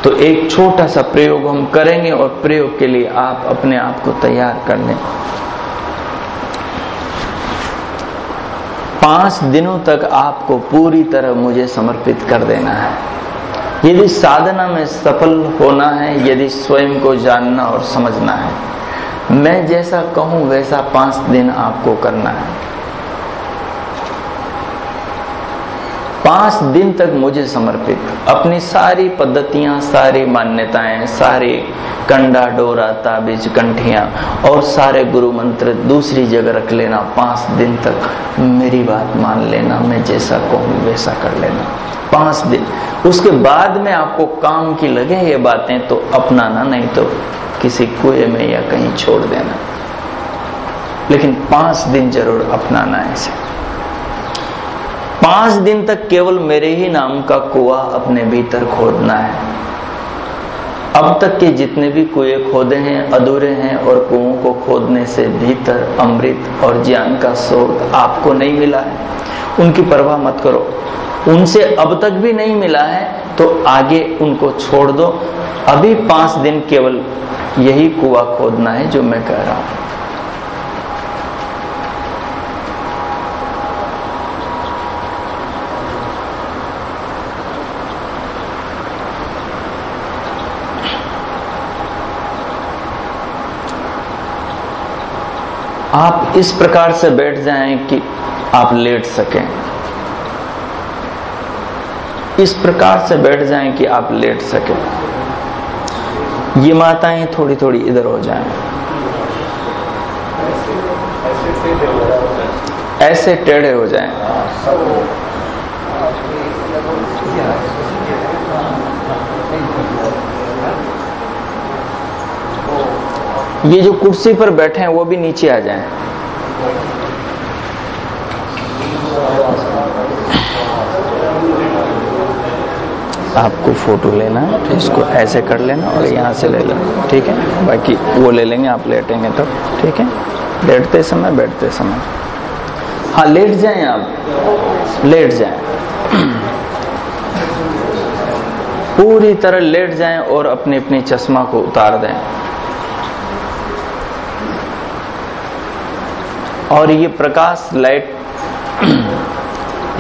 तो एक छोटा सा प्रयोग हम करेंगे और प्रयोग के लिए आप अपने आप को तैयार कर लें। पाँच दिनों तक आपको पूरी तरह मुझे समर्पित कर देना है। यदि साधना में सफल होना है, यदि स्वयं को जानना और समझना है, मैं जैसा कहूँ, वैसा पाँच दिन आपको करना है। पाँच दिन तक मुझे समर्पित। अपनी सारी पद्धतियाँ, सारी मान्यताएँ, सारे कंडा, डोरा, ताबिज, कंठिया और सारे गुरु मंत्र दूसरी जगह रख लेना, पाँच दिन तक। मेरी बात मान लेना, मैं जैसा कहूँ, वैसा कर लेना। पाँच दिन। उसके बाद में आपको काम की लगे ये बातें तो अपनाना नहीं तो किसी कुएँ में या कहीं छोड़ देना। लेकिन पाँच दिन ज़रूर अपनाना है इसे। पाँच दिन तक केवल मेरे ही नाम का कुआ अपने भीतर खोदना है। अब तक के जितने भी कुएँ खोदे हैं, अधूरे हैं और कुओं को खोदने से भीतर अमृत और ज्ञान का स्रोत आपको नहीं मिला है। उनकी परवाह मत करो। उनसे अब तक भी नहीं मिला है तो आगे उनको छोड़ दो। अभी पाँच दिन केवल यही कुआ खोदना है जो मैं कह रहा हूँ। आप इस प्रकार से बैठ जाएँ कि आप लेट सकें। इस प्रकार से बैठ जाएँ कि आप लेट सकें। ये माताएँ थोड़ी थोड़ी इधर हो जाएँ। ऐसे टेढ़े हो जाएँ। ये जो कुर्सी पर बैठे हैं, वो भी नीचे आ जाएँ। आपको फ़ोटो लेना है, इसको ऐसे कर लेना और यहाँ से ले लेना, ठीक है? बाकी वो ले लेंगे, आप लेटेंगे तो ठीक है? लेटते समय, बैठते समय। हाँ लेट जाएँ आप। लेट जाएँ। पूरी तरह लेट जाएँ और अपनी अपने चश्मा को उतार दें। और ये प्रकाश लाइट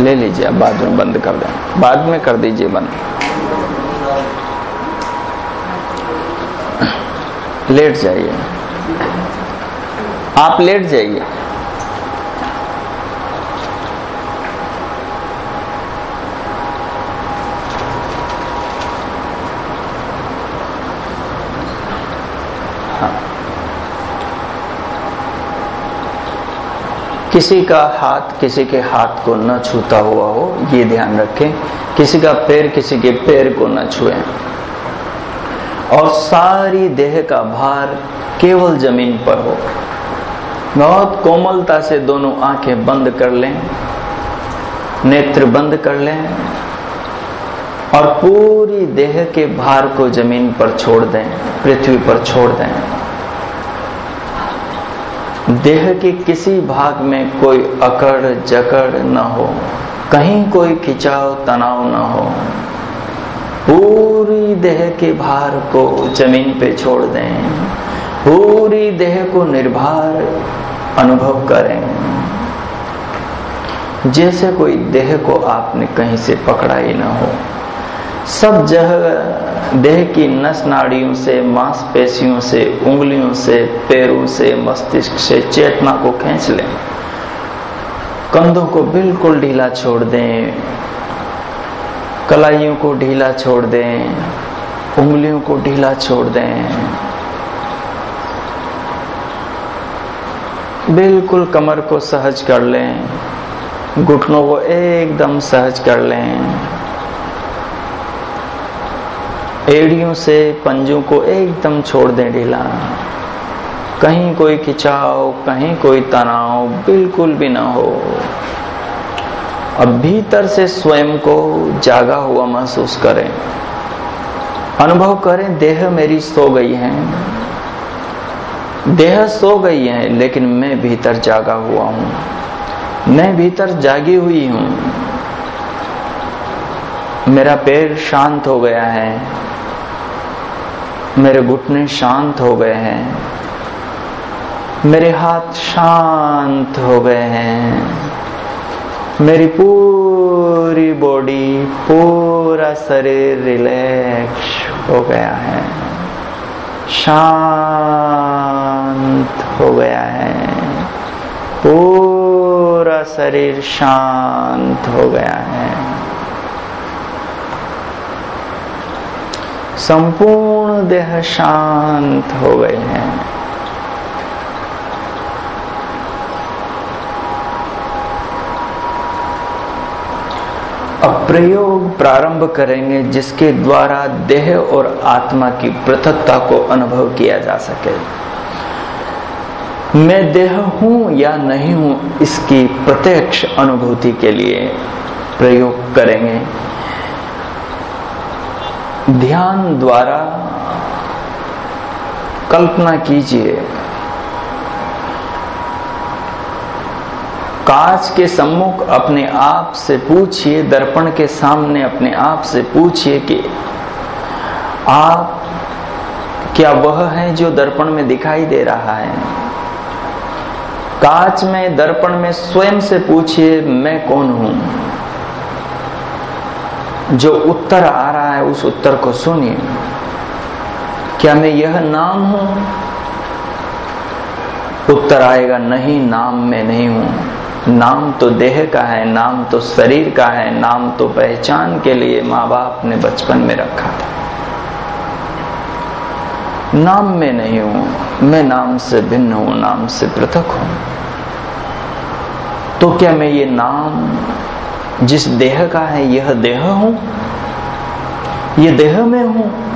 ले लीजिए, आप बाद में बंद कर दें। बाद में कर दीजिए बंद। लेट जाइए। आप लेट जाइए। किसी का हाथ किसी के हाथ को न छूता हुआ हो, ये ध्यान रखें। किसी का पैर किसी के पैर को न छुए। और सारी देह का भार केवल ज़मीन पर हो। बहुत कोमलता से दोनों आँखें बंद कर लें, नेत्र बंद कर लें, और पूरी देह के भार को ज़मीन पर छोड़ दें, पृथ्वी पर छोड़ दें। देह के किसी भाग में कोई अकड़ जकड़ न हो, कहीं कोई खिंचाव तनाव न हो। पूरी देह के भार को ज़मीन पे छोड़ दें। पूरी देह को निर्भर अनुभव करें। जैसे कोई देह को आपने कहीं से पकड़ा ही ना हो। सब जगह देह की नस नाड़ियों से, मांसपेशियों से, उंगलियों से, पैरों से, मस्तिष्क से, चेतना को खींच लें। कंधों को बिल्कुल ढीला छोड़ दें। कलाइयों को ढीला छोड़ दें। उंगलियों को ढीला छोड़ दें। बिल्कुल कमर को सहज कर लें। घुटनों को एकदम सहज कर लें। एड़ियों से पंजों को एकदम छोड़ दें ढीला। कहीं कोई खिंचाव, कहीं कोई तनाव बिल्कुल भी ना हो। अब भीतर से स्वयं को जागा हुआ महसूस करें। अनुभव करें, देह मेरी सो गई है। देह सो गई है, लेकिन मैं भीतर जागा हुआ हूँ। मैं भीतर जागी हुई हूँ। मेरा पैर शांत हो गया है। मेरे घुटने शांत हो गए हैं। मेरे हाथ शांत हो गए हैं। मेरी पूरी बॉडी पूरा शरीर रिलैक्स हो गया है। शांत हो गया है। पूरा शरीर शांत हो गया है। संपूर्ण देह शांत हो गए हैं। अब प्रयोग प्रारंभ करेंगे जिसके द्वारा देह और आत्मा की पृथकता को अनुभव किया जा सके। मैं देह हूँ या नहीं हूँ, इसकी प्रत्यक्ष अनुभूति के लिए प्रयोग करेंगे। ध्यान द्वारा कल्पना कीजिए। कांच के सम्मुख अपने आप से पूछिए, दर्पण के सामने अपने आप से पूछिए कि आप, क्या वह है जो दर्पण में दिखाई दे रहा है? कांच में, दर्पण में स्वयं से पूछिए, मैं कौन हूँ? जो उत्तर आ रहा है, उस उत्तर को सुनिए। क्या मैं यह नाम हूँ? उत्तर आएगा, नहीं, नाम में नहीं हूँ। नाम तो देह का है, नाम तो शरीर का है, नाम तो पहचान के लिए माँ बाप ने बचपन में रखा था। नाम में नहीं हूँ, मैं नाम से भिन्न हूँ, नाम से पृथक हूँ। तो क्या मैं ये नाम, जिस देह का है, यह देह हूँ? ये देह में हूँ?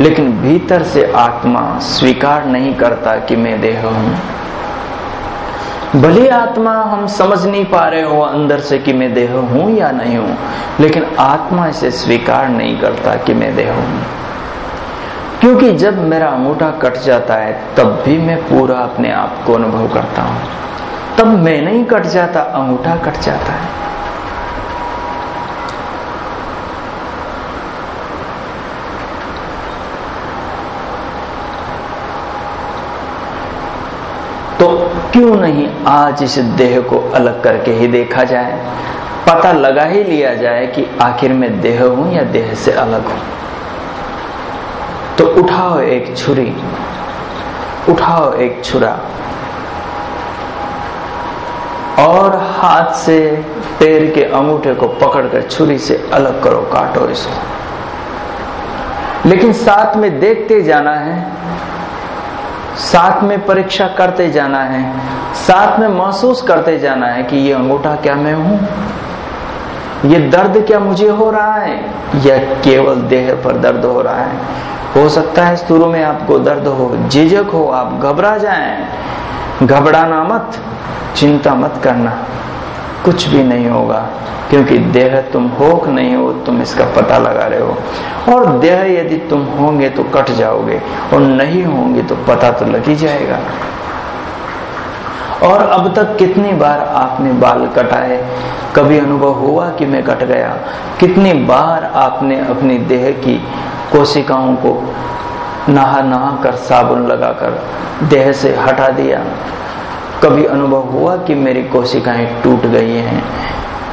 लेकिन भीतर से आत्मा स्वीकार नहीं करता कि मैं देह हूँ। भले आत्मा हम समझ नहीं पा रहे हो अंदर से कि मैं देह हूँ या नहीं हूँ, लेकिन आत्मा इसे स्वीकार नहीं करता कि मैं देह हूँ। क्योंकि जब मेरा अंगूठा कट जाता है, तब भी मैं पूरा अपने आप को अनुभव करता हूँ। तब मैं नहीं कट जाता, अंगूठा कट जाता है। तो क्यों नहीं आज इस देह को अलग करके ही देखा जाए? पता लगा ही लिया जाए कि आखिर में देह हूँ या देह से अलग हूँ। तो उठाओ एक छुरी, उठाओ एक छुरा, और हाथ से पैर के अंगूठे को पकड़कर छुरी से अलग करो, काटो इसको लेकिन साथ में देखते जाना है साथ में परीक्षा करते जाना है, साथ में महसूस करते जाना है कि ये अंगूठा क्या मैं हूँ? ये दर्द क्या मुझे हो रहा है? या केवल देह पर दर्द हो रहा है। हो सकता है शुरू में आपको दर्द हो, झिझक हो, आप घबरा जाएँ। घबराना मत, चिंता मत करना। कुछ भी नहीं होगा, क्योंकि देह तुम हो नहीं हो, तुम इसका पता लगा रहे हो। और देह यदि तुम होंगे तो कट जाओगे, और नहीं होंगे तो पता तो लग ही जाएगा। और अब तक कितनी बार आपने बाल कटाए कभी अनुभव हुआ कि मैं कट गया? कितनी बार आपने अपनी देह की कोशिकाओं को नहा नहा कर साबुन लगाकर देह से हटा दिया? कभी अनुभव हुआ कि मेरी कोशिकाएँ टूट गई हैं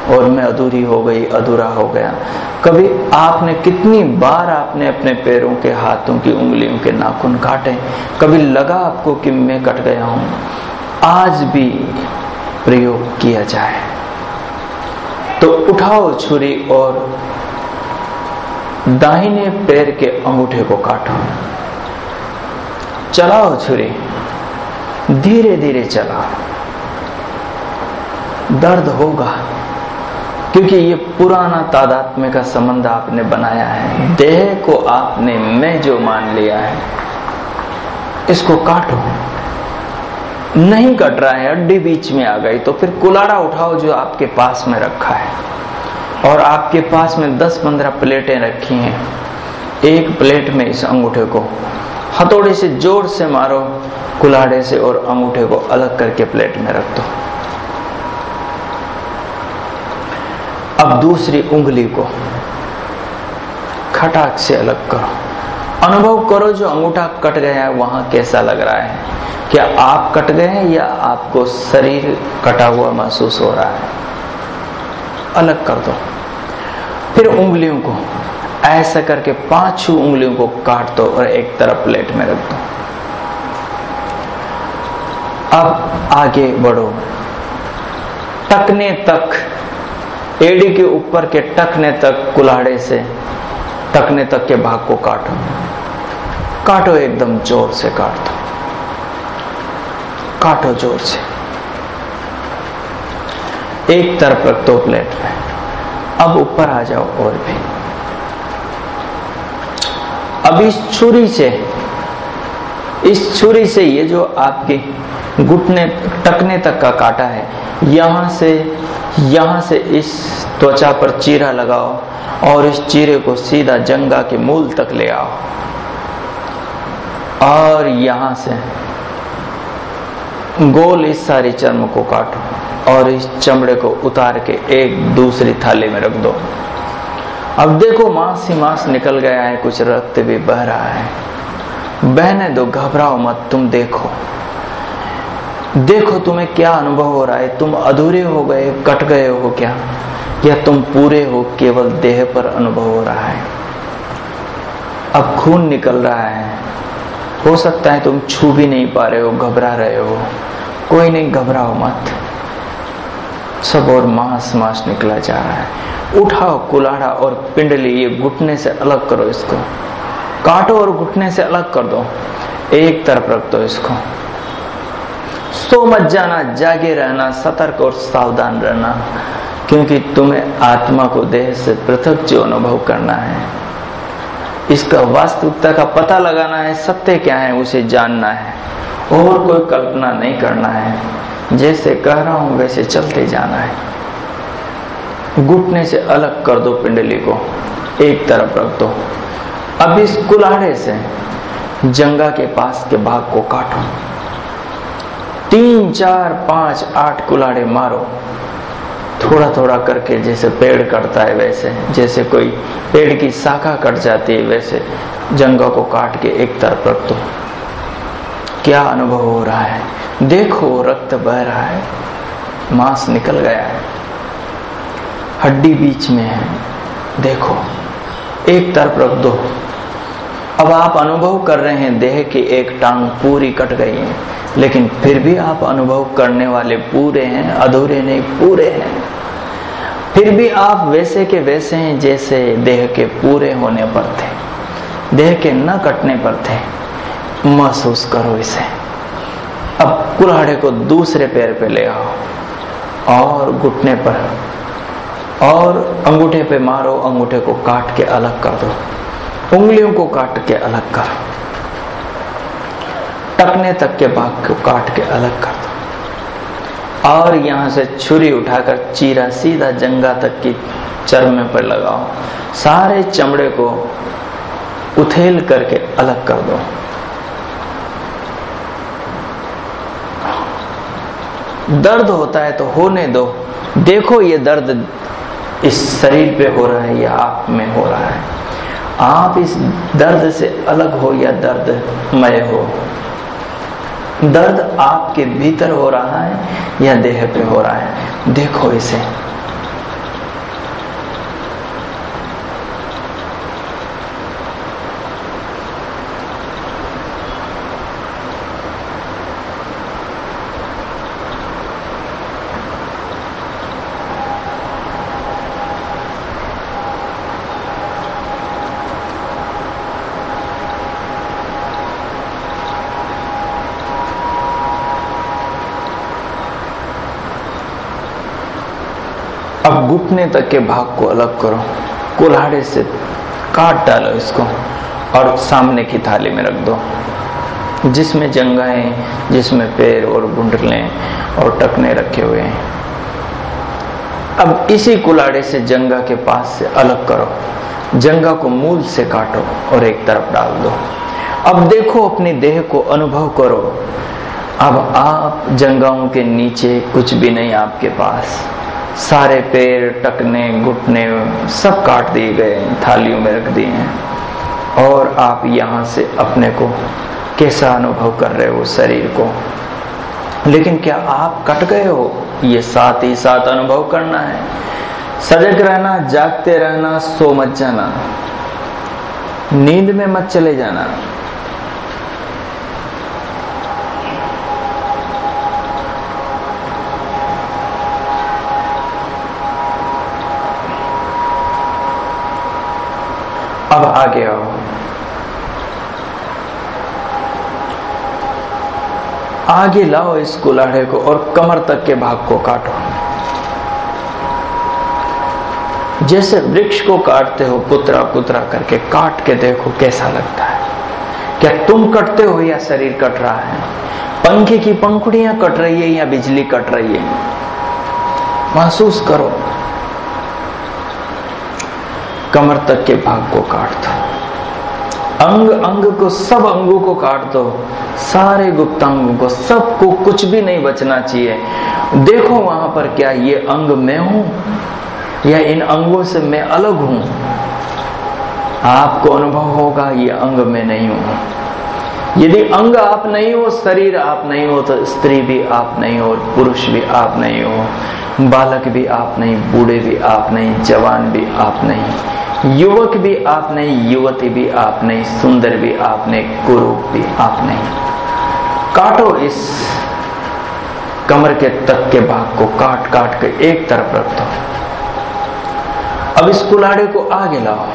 और मैं अधूरी हो गई, अधूरा हो गया? कभी आपने कितनी बार आपने अपने पैरों के हाथों की उंगलियों के नाखून काटे? कभी लगा आपको कि मैं कट गया हूँ? आज भी प्रयोग किया जाए। तो उठाओ छुरी और दाहिने पैर के अंगूठे को काटो। चलाओ छुरी। धीरे धीरे चला। दर्द होगा, क्योंकि ये पुराना तादात्म्य का संबंध आपने बनाया है। देह को आपने मैं जो मान लिया है, इसको काटो। नहीं कट रहा है अड्डी बीच में आ गई तो फिर कुलाड़ा उठाओ जो आपके पास में रखा है। और आपके पास में 10-15 प्लेटें रखी हैं। एक प्लेट में इस अंगूठे को हथौड़े से, ज़ोर से मारो, कुल्हाड़े से और अंगूठे को अलग करके प्लेट में रख दो। अब दूसरी उंगली को खटाक से अलग करो। अनुभव करो जो अंगूठा कट गया है, वहाँ कैसा लग रहा है। क्या आप कट गए हैं या आपको शरीर कटा हुआ महसूस हो रहा है? अलग कर दो। फिर उंगलियों को ऐसा करके पाँचों उंगलियों को काट दो और एक तरफ़ प्लेट में रख दो। अब आगे बढ़ो। टकने तक, एड़ी के ऊपर के टकने तक कुल्हाड़े से, टकने तक के भाग को काटो। काटो एकदम ज़ोर से काट दो। काटो ज़ोर से। एक तरफ़ रख दो प्लेट में। अब ऊपर आ जाओ और भी। अब इस छुरी से, इस छुरी से ये जो आपके घुटने, टकने तक का काटा है, यहाँ से यहाँ से इस त्वचा पर चीरा लगाओ और इस चीरे को सीधा जंगा के मूल तक ले आओ। और यहाँ से गोल इस सारी चर्म को काटो और इस चमड़े को उतार के एक दूसरी थाली में रख दो। अब देखो मांस ही मांस निकल गया है, कुछ रक्त भी बह रहा है। बहने दो, घबराओ मत, तुम देखो। देखो तुम्हें क्या अनुभव हो रहा है, तुम अधूरे हो गए, कट गए हो क्या? या तुम पूरे हो, केवल देह पर अनुभव हो रहा है? अब खून निकल रहा है। हो सकता है तुम छू भी नहीं पा रहे हो, घबरा रहे हो। कोई नहीं, घबराओ मत। सब और मांस मांस निकला जा रहा है। उठाओ कुलाड़ा और पिंडली, ये घुटने से अलग करो इसको। काटो और घुटने से अलग कर दो। एक तरफ़ रख दो इसको। सो मत जाना, जागे रहना, सतर्क और सावधान रहना, क्योंकि तुम्हें आत्मा को देह से पृथक जो अनुभव करना है। इसका वास्तविकता का पता लगाना है, सत्य क्या है, उसे जानना है। और कोई कल्पना नहीं करना है। जैसे कह रहा हूँ, वैसे चलते जाना है। घुटने से अलग कर दो पिंडली को, एक तरफ़ रख दो। अब इस कुल्हाड़े से जंगा के पास के भाग को काटो। तीन, चार, पाँच, आठ कुल्हाड़े मारो। थोड़ा थोड़ा करके जैसे पेड़ कटता है वैसे, जैसे कोई पेड़ की शाखा कट जाती है वैसे, जंगा को काट के एक तरफ़ रख दो। क्या अनुभव हो रहा है? देखो, रक्त बह रहा है, मांस निकल गया है, हड्डी बीच में है। देखो, एक तरफ़ रख दो। अब आप अनुभव कर रहे हैं, देह की एक टांग पूरी कट गई है, लेकिन फिर भी आप अनुभव करने वाले पूरे हैं, अधूरे नहीं, पूरे हैं। फिर भी आप वैसे के वैसे हैं, जैसे देह के पूरे होने पर थे। देह के न कटने पर थे। महसूस करो इसे। अब कुल्हाड़े को दूसरे पैर पे ले आओ और घुटने पर और अंगूठे पे मारो, अंगूठे को काट के अलग कर दो। उंगलियों को काट के अलग करो। टकने तक के भाग को काट के अलग कर दो। और यहाँ से छुरी उठाकर चीरा सीधा जंगा तक की चरमे पर लगाओ। सारे चमड़े को उथेल करके अलग कर दो। दर्द होता है तो होने दो। देखो ये दर्द इस शरीर पे हो रहा है या आप में हो रहा है। आप इस दर्द से अलग हो या दर्द मय हो। दर्द आपके भीतर हो रहा है या देह पे हो रहा है। देखो इसे अब घुटने तक के भाग को अलग करो। कुल्हाड़े से काट डालो इसको और सामने की थाली में रख दो। जिसमें जंगाएँ, जिसमें पैर और गुंडले और टकने रखे हुए हैं। अब इसी कुल्हाड़े से जंगा के पास से अलग करो। जंगा को मूल से काटो और एक तरफ़ डाल दो। अब देखो, अपने देह को अनुभव करो। अब आप जंगाओं के नीचे कुछ भी नहीं आपके पास। सारे पैर टकने, घुटने सब काट दिए गए थालियों में रख दिए हैं। और आप यहाँ से अपने को कैसा अनुभव कर रहे हो शरीर को? लेकिन क्या आप कट गए हो? ये साथ ही साथ अनुभव करना है। सजग रहना, जागते रहना, सो मत जाना। नींद में मत चले जाना। अब आगे आओ। आगे लाओ इस कुल्हाड़े को और कमर तक के भाग को काटो। जैसे वृक्ष को काटते हो पुत्रा पुत्रा करके काट के देखो कैसा लगता है। क्या तुम कटते हो या शरीर कट रहा है? पंखे की पंखुड़ियाँ कट रही है या बिजली कट रही है? महसूस करो। कमर तक के भाग को काट दो अंग अंग को सब अंगों को काट दो सारे गुप्तांगों को सबको कुछ भी नहीं बचना चाहिए। देखो वहाँ पर क्या ये अंग मैं हूँ, या इन अंगों से मैं अलग हूँ? आपको अनुभव होगा ये अंग में नहीं हूँ। यदि अंग आप नहीं हो, शरीर आप नहीं हो तो स्त्री भी आप नहीं हो, पुरुष भी आप नहीं हो, बालक भी आप नहीं, बूढ़े भी आप नहीं, जवान भी आप नहीं। युवक भी आप नहीं युवती भी आप नहीं सुंदर भी आप नहीं कुरूप भी आप नहीं काटो इस कमर के तक के भाग को, काट काट के एक तरफ़ रख। दो अब इस कुलाड़े को आगे लाओ।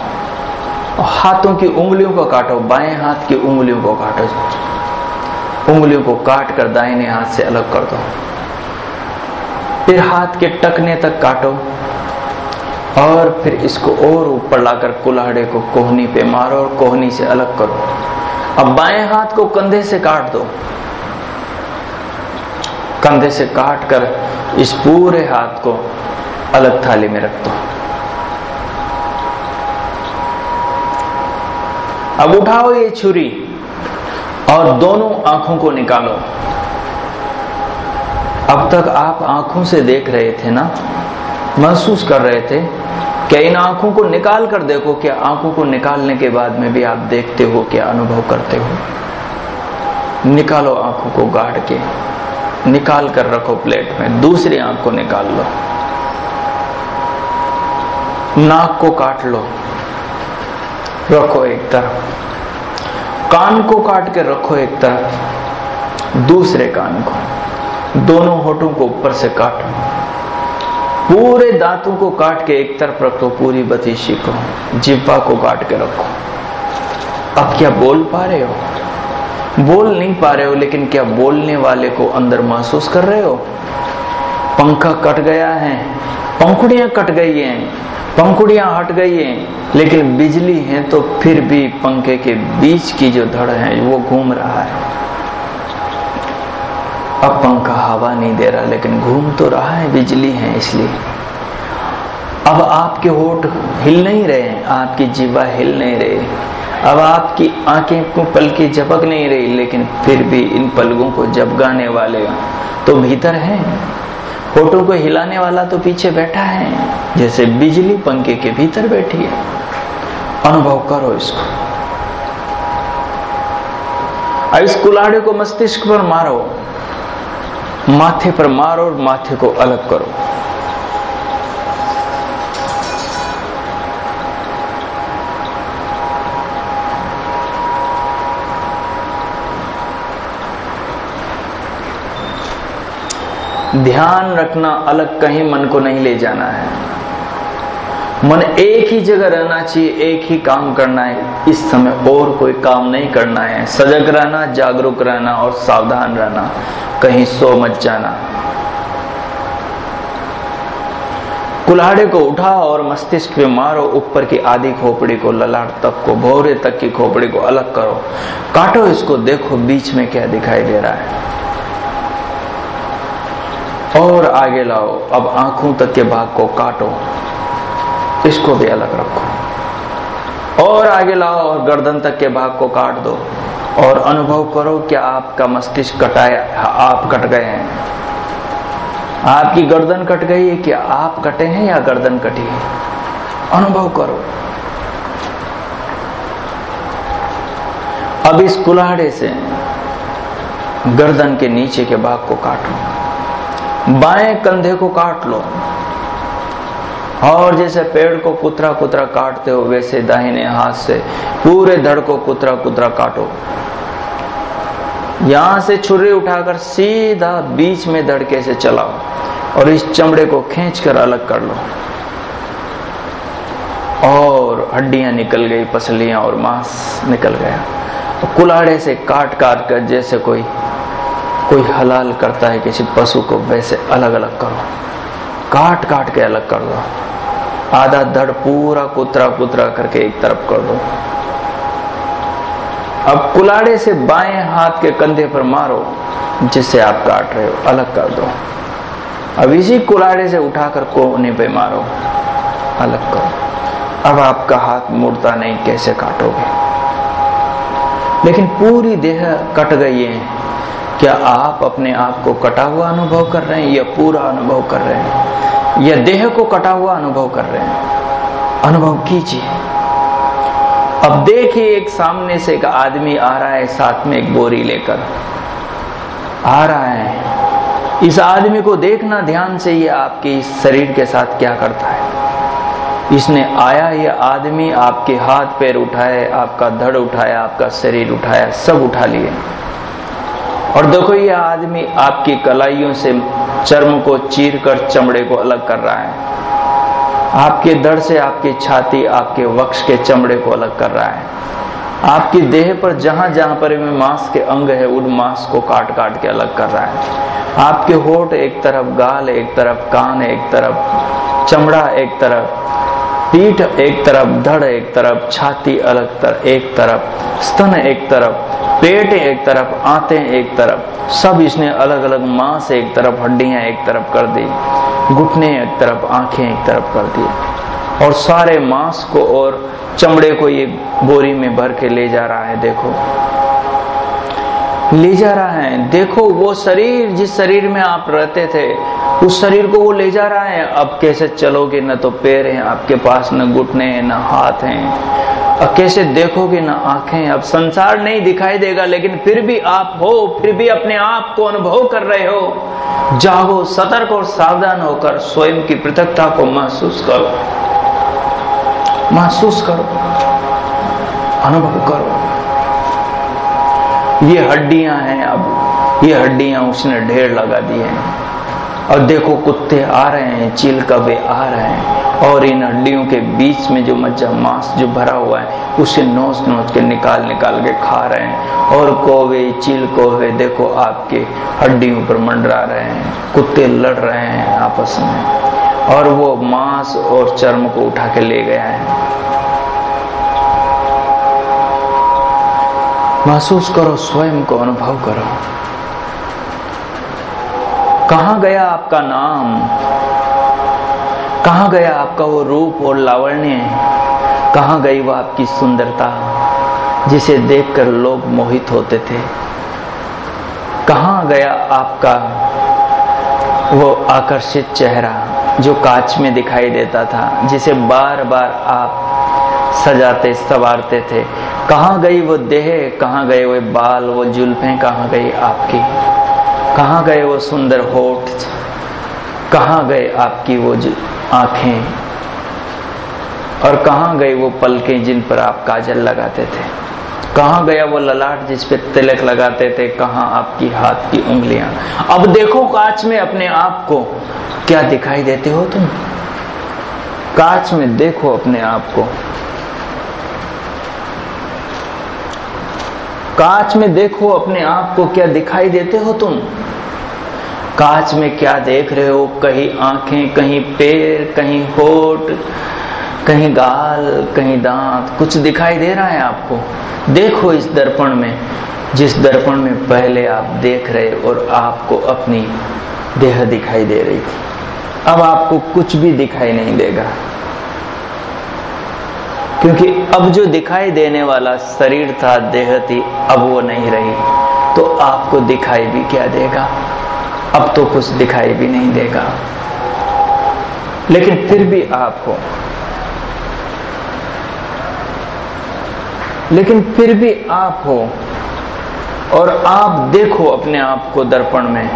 हाथों की उंगलियों को काटो, बाएँ हाथ की उंगलियों को काटो। उंगलियों को काट कर दाहिने हाथ से अलग कर दो। फिर हाथ के टकने तक काटो। और फिर इसको और ऊपर लाकर कुल्हाड़े को कोहनी पे मारो और कोहनी से अलग करो। अब बाएँ हाथ को कंधे से काट दो। कंधे से काट कर इस पूरे हाथ को अलग थाली में रख दो। अब उठाओ ये छुरी और दोनों आँखों को निकालो। अब तक आप आँखों से देख रहे थे ना? महसूस कर रहे थे? क्या इन आँखों को निकाल कर देखो क्या आँखों को निकालने के बाद में भी आप देखते हो क्या अनुभव करते हो। निकालो आँखों को गाड़ के। निकाल कर रखो प्लेट में। दूसरी आँख को निकाल लो। नाक को काट लो। रखो एक तरफ़। कान को काट के रखो एक तरफ़। दूसरे कान को। दोनों होठों को ऊपर से काटो। पूरे दांतों को काट के एक तरफ़ रखो पूरी बतीशी को, जिब्बा को काट के रखो। अब क्या बोल पा रहे हो? बोल नहीं पा रहे हो, लेकिन क्या बोलने वाले को अंदर महसूस कर रहे हो? पंखा कट गया है, पंखुड़ियाँ कट गई हैं, पंखुड़ियाँ हट गई हैं, लेकिन बिजली है तो फिर भी पंखे के बीच की जो धड़ है, वो घूम रहा है। अब पंखा हवा नहीं दे रहा, लेकिन घूम तो रहा है, बिजली है इसलिए। अब आपके होठ हिल नहीं रहे आपकी जीवा हिल नहीं रही। अब आपकी आँखें को पल की झपक नहीं रही, लेकिन फिर भी इन पलकों को जबगाने वाले तो भीतर है। होठों को हिलाने वाला तो पीछे बैठा है, जैसे बिजली पंखे के भीतर बैठी है। अनुभव करो इसको। अब इस कुलाड़े को मस्तिष्क पर मारो। माथे पर मारो और माथे को अलग करो। ध्यान रखना अलग कहीं मन को नहीं ले जाना है। मन एक ही जगह रहना चाहिए, एक ही काम करना है। इस समय और कोई काम नहीं करना है। सजग रहना, जागरूक रहना और सावधान रहना। कहीं सो मत जाना। कुल्हाड़े को उठाओ और मस्तिष्क में मारो। ऊपर की आधी खोपड़ी को ललाट तक को, भोरे तक की खोपड़ी को अलग करो। काटो इसको, देखो बीच में क्या दिखाई दे रहा है। और आगे लाओ। अब आँखों तक के भाग को काटो। इसको भी अलग रखो। और आगे लाओ और गर्दन तक के भाग को काट दो। और अनुभव करो कि आपका मस्तिष्क कटाया आप कट गए हैं। आपकी गर्दन कट गई है कि आप कटे हैं या गर्दन कटी है? अनुभव करो। अब इस कुल्हाड़े से गर्दन के नीचे के भाग को काटो। बाएँ कंधे को काट लो। और जैसे पेड़ को कुतरा कुतरा काटते हो, वैसे दाहिने हाथ से पूरे धड़ को कुतरा कुतरा काटो। यहाँ से छुरी उठाकर सीधा बीच में धड़के से चलाओ और इस चमड़े को खींच कर अलग कर लो। और हड्डियाँ निकल गई, पसलियाँ और मांस निकल गया। तो कुलाड़े से काट काट कर जैसे कोई कोई हलाल करता है किसी पशु को, वैसे अलग अलग करो। काट काट के अलग कर दो। आधा धड़ पूरा कुतरा कुतरा करके एक तरफ़ कर दो। अब कुलाड़े से बाएँ हाथ के कंधे पर मारो, जिससे आप काट रहे हो, अलग कर दो। अब इसी कुलाड़े से उठाकर कोने पे मारो, अलग करो। अब आपका हाथ मुड़ता नहीं, कैसे काटोगे? लेकिन पूरी देह कट गई है। क्या आप अपने आप को कटा हुआ अनुभव कर रहे हैं या पूरा अनुभव कर रहे हैं? या देह को कटा हुआ अनुभव कर रहे हैं। अनुभव कीजिए। अब देखिए एक सामने से एक आदमी आ रहा है, साथ में एक बोरी लेकर। आ रहा है। इस आदमी को देखना ध्यान से ये आपके इस शरीर के साथ क्या करता है। इसने आया, ये आदमी आपके हाथ पैर उठाए, आपका धड़ उठाया, आपका शरीर उठाया, सब उठा लिए। और देखो, ये आदमी आपकी कलाइयों से चर्म को चीर कर चमड़े को अलग कर रहा है। आपके दर से आपकी छाती, आपके वक्ष के चमड़े को अलग कर रहा है। आपकी देह पर जहाँ जहाँ पर मांस के अंग है, उन मांस को काट काट के अलग कर रहा है। आपके होठ एक तरफ़ गाल, एक तरफ़ कान, एक तरफ़ चमड़ा, एक तरफ़ पीठ एक तरफ़, धड़ एक तरफ़, छाती अलग तर, एक तरफ़, स्तन एक तरफ़, पेट एक तरफ़, आते एक तरफ़। सब इसने अलग अलग मांस एक तरफ़, हड्डियाँ एक तरफ़ कर दी। घुटने एक तरफ़, आँखें एक तरफ़ कर दी। और सारे मांस को और चमड़े को ये बोरी में भर के ले जा रहा है, देखो। ले जा रहा है। देखो, वो शरीर, जिस शरीर में आप रहते थे, उस शरीर को वो ले जा रहा है। अब कैसे चलोगे? न तो पैर हैं, आपके पास न घुटने हैं, न हाथ हैं। और कैसे देखोगे? ना आँखें। अब संसार नहीं दिखाई देगा, लेकिन फिर भी आप हो, फिर भी अपने आप को अनुभव कर रहे हो। जागो, सतर्क और सावधान होकर स्वयं की पृथकता को महसूस करो। महसूस करो। अनुभव करो। ये हड्डियाँ हैं अब। ये हड्डियाँ उसने ढेर लगा दी हैं। और देखो कुत्ते आ रहे हैं चील कबे आ रहे हैं। और इन हड्डियों के बीच में जो मज्जा, मांस जो भरा हुआ है, उसे नोच नोच के निकाल निकाल के खा रहे हैं। और कोवे चील कोवे देखो आपके हड्डियों पर मंडरा रहे हैं। कुत्ते लड़ रहे हैं आपस में। और वो मांस और चर्म को उठा के ले गया है। महसूस करो, स्वयं को अनुभव करो। कहा गया आपका नाम? कहा गया आपका वो रूप और लावण्य? कहाँ गई वो आपकी सुंदरता, जिसे देखकर लोग मोहित होते थे? कहा गया आपका वो आकर्षित चेहरा, जो कांच में दिखाई देता था, जिसे बार बार आप सजाते, सवारते थे? कहाँ गई वो देह? कहाँ गए वो बाल, वो जुल्फे कहाँ गई आपकी? कहाँ गए वो सुंदर होठ? कहाँ गए आपकी वो आँखें? और कहाँ गए वो पलकें जिन पर आप काजल लगाते थे? कहाँ गया वो ललाट जिस पे तिलक लगाते थे? कहाँ आपकी हाथ की उंगलियाँ? अब देखो कांच में अपने आप को। क्या दिखाई देते हो तुम? कांच में देखो अपने आप को। कांच में देखो अपने आप को क्या दिखाई देते हो तुम? कांच में क्या देख रहे हो? कहीं आँखें, कहीं पैर, कहीं होठ, कहीं गाल, कहीं दांत, कुछ दिखाई दे रहा है आपको? देखो इस दर्पण में, जिस दर्पण में पहले आप देख रहे और आपको अपनी देह दिखाई दे रही थी। अब आपको कुछ भी दिखाई नहीं देगा। क्योंकि अब जो दिखाई देने वाला शरीर था, देह थी, अब वो नहीं रही। तो आपको दिखाई भी क्या देगा? अब तो कुछ दिखाई भी नहीं देगा। लेकिन फिर भी आप हो। लेकिन फिर भी आप हो। और आप देखो अपने आप को दर्पण में।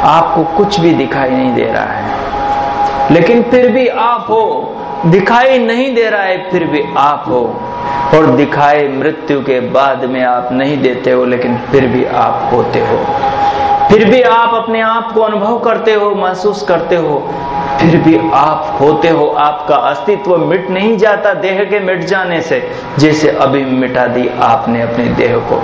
आपको कुछ भी दिखाई नहीं दे रहा है। लेकिन फिर भी आप हो। दिखाई नहीं दे रहा है, फिर भी आप हो। और दिखाए मृत्यु के बाद में आप नहीं देते हो, लेकिन फिर भी आप होते हो। फिर भी आप अपने आप को अनुभव करते हो, महसूस करते हो। फिर भी आप होते हो। आपका अस्तित्व मिट नहीं जाता देह के मिट जाने से, जैसे अभी मिटा दी आपने अपने देह को।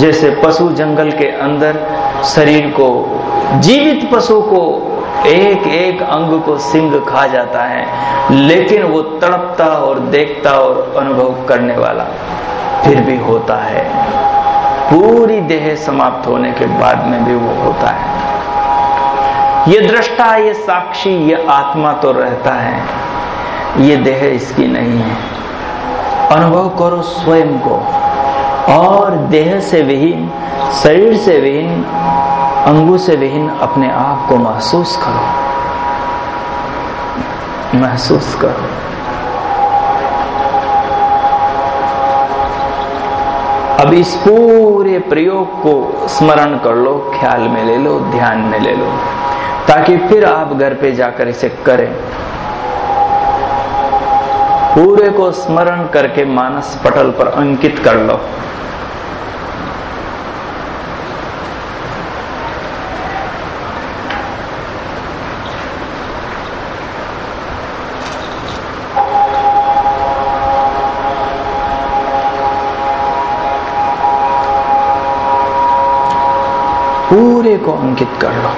जैसे पशु जंगल के अंदर शरीर को, जीवित पशु को एक एक अंग को सिंह खा जाता है, लेकिन वो तड़पता और देखता और अनुभव करने वाला फिर भी होता है। पूरी देह समाप्त होने के बाद में भी वो होता है। ये दृष्टा, ये साक्षी, ये आत्मा तो रहता है। ये देह इसकी नहीं है। अनुभव करो स्वयं को। और देह से विहीन, शरीर से विहीन अंगू से विहीन अपने आप को महसूस करो। महसूस करो। अब इस पूरे प्रयोग को स्मरण कर लो, ख्याल में ले लो, ध्यान में ले लो, ताकि फिर आप घर पे जाकर इसे करें। पूरे को स्मरण करके मानस पटल पर अंकित कर लो पूरे को अंकित कर लो।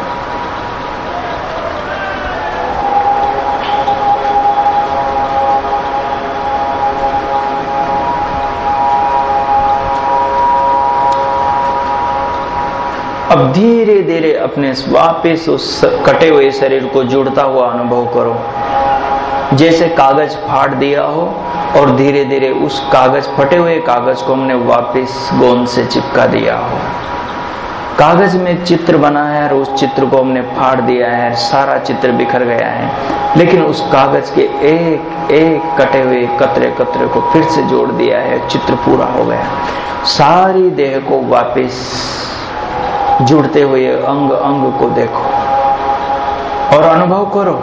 अब धीरे धीरे अपने वापिस उस कटे हुए शरीर को जुड़ता हुआ अनुभव करो। जैसे कागज़ फाड़ दिया हो और धीरे धीरे उस कागज़, फटे हुए कागज़ को हमने वापस गोंद से चिपका दिया हो। कागज़ में चित्र बना है और उस चित्र को हमने फाड़ दिया है, सारा चित्र बिखर गया है। लेकिन उस कागज़ के एक एक कटे हुए कतरे कतरे को फिर से जोड़ दिया है, चित्र पूरा हो गया। सारी देह को वापस जुड़ते हुए अंग अंग को देखो और अनुभव करो।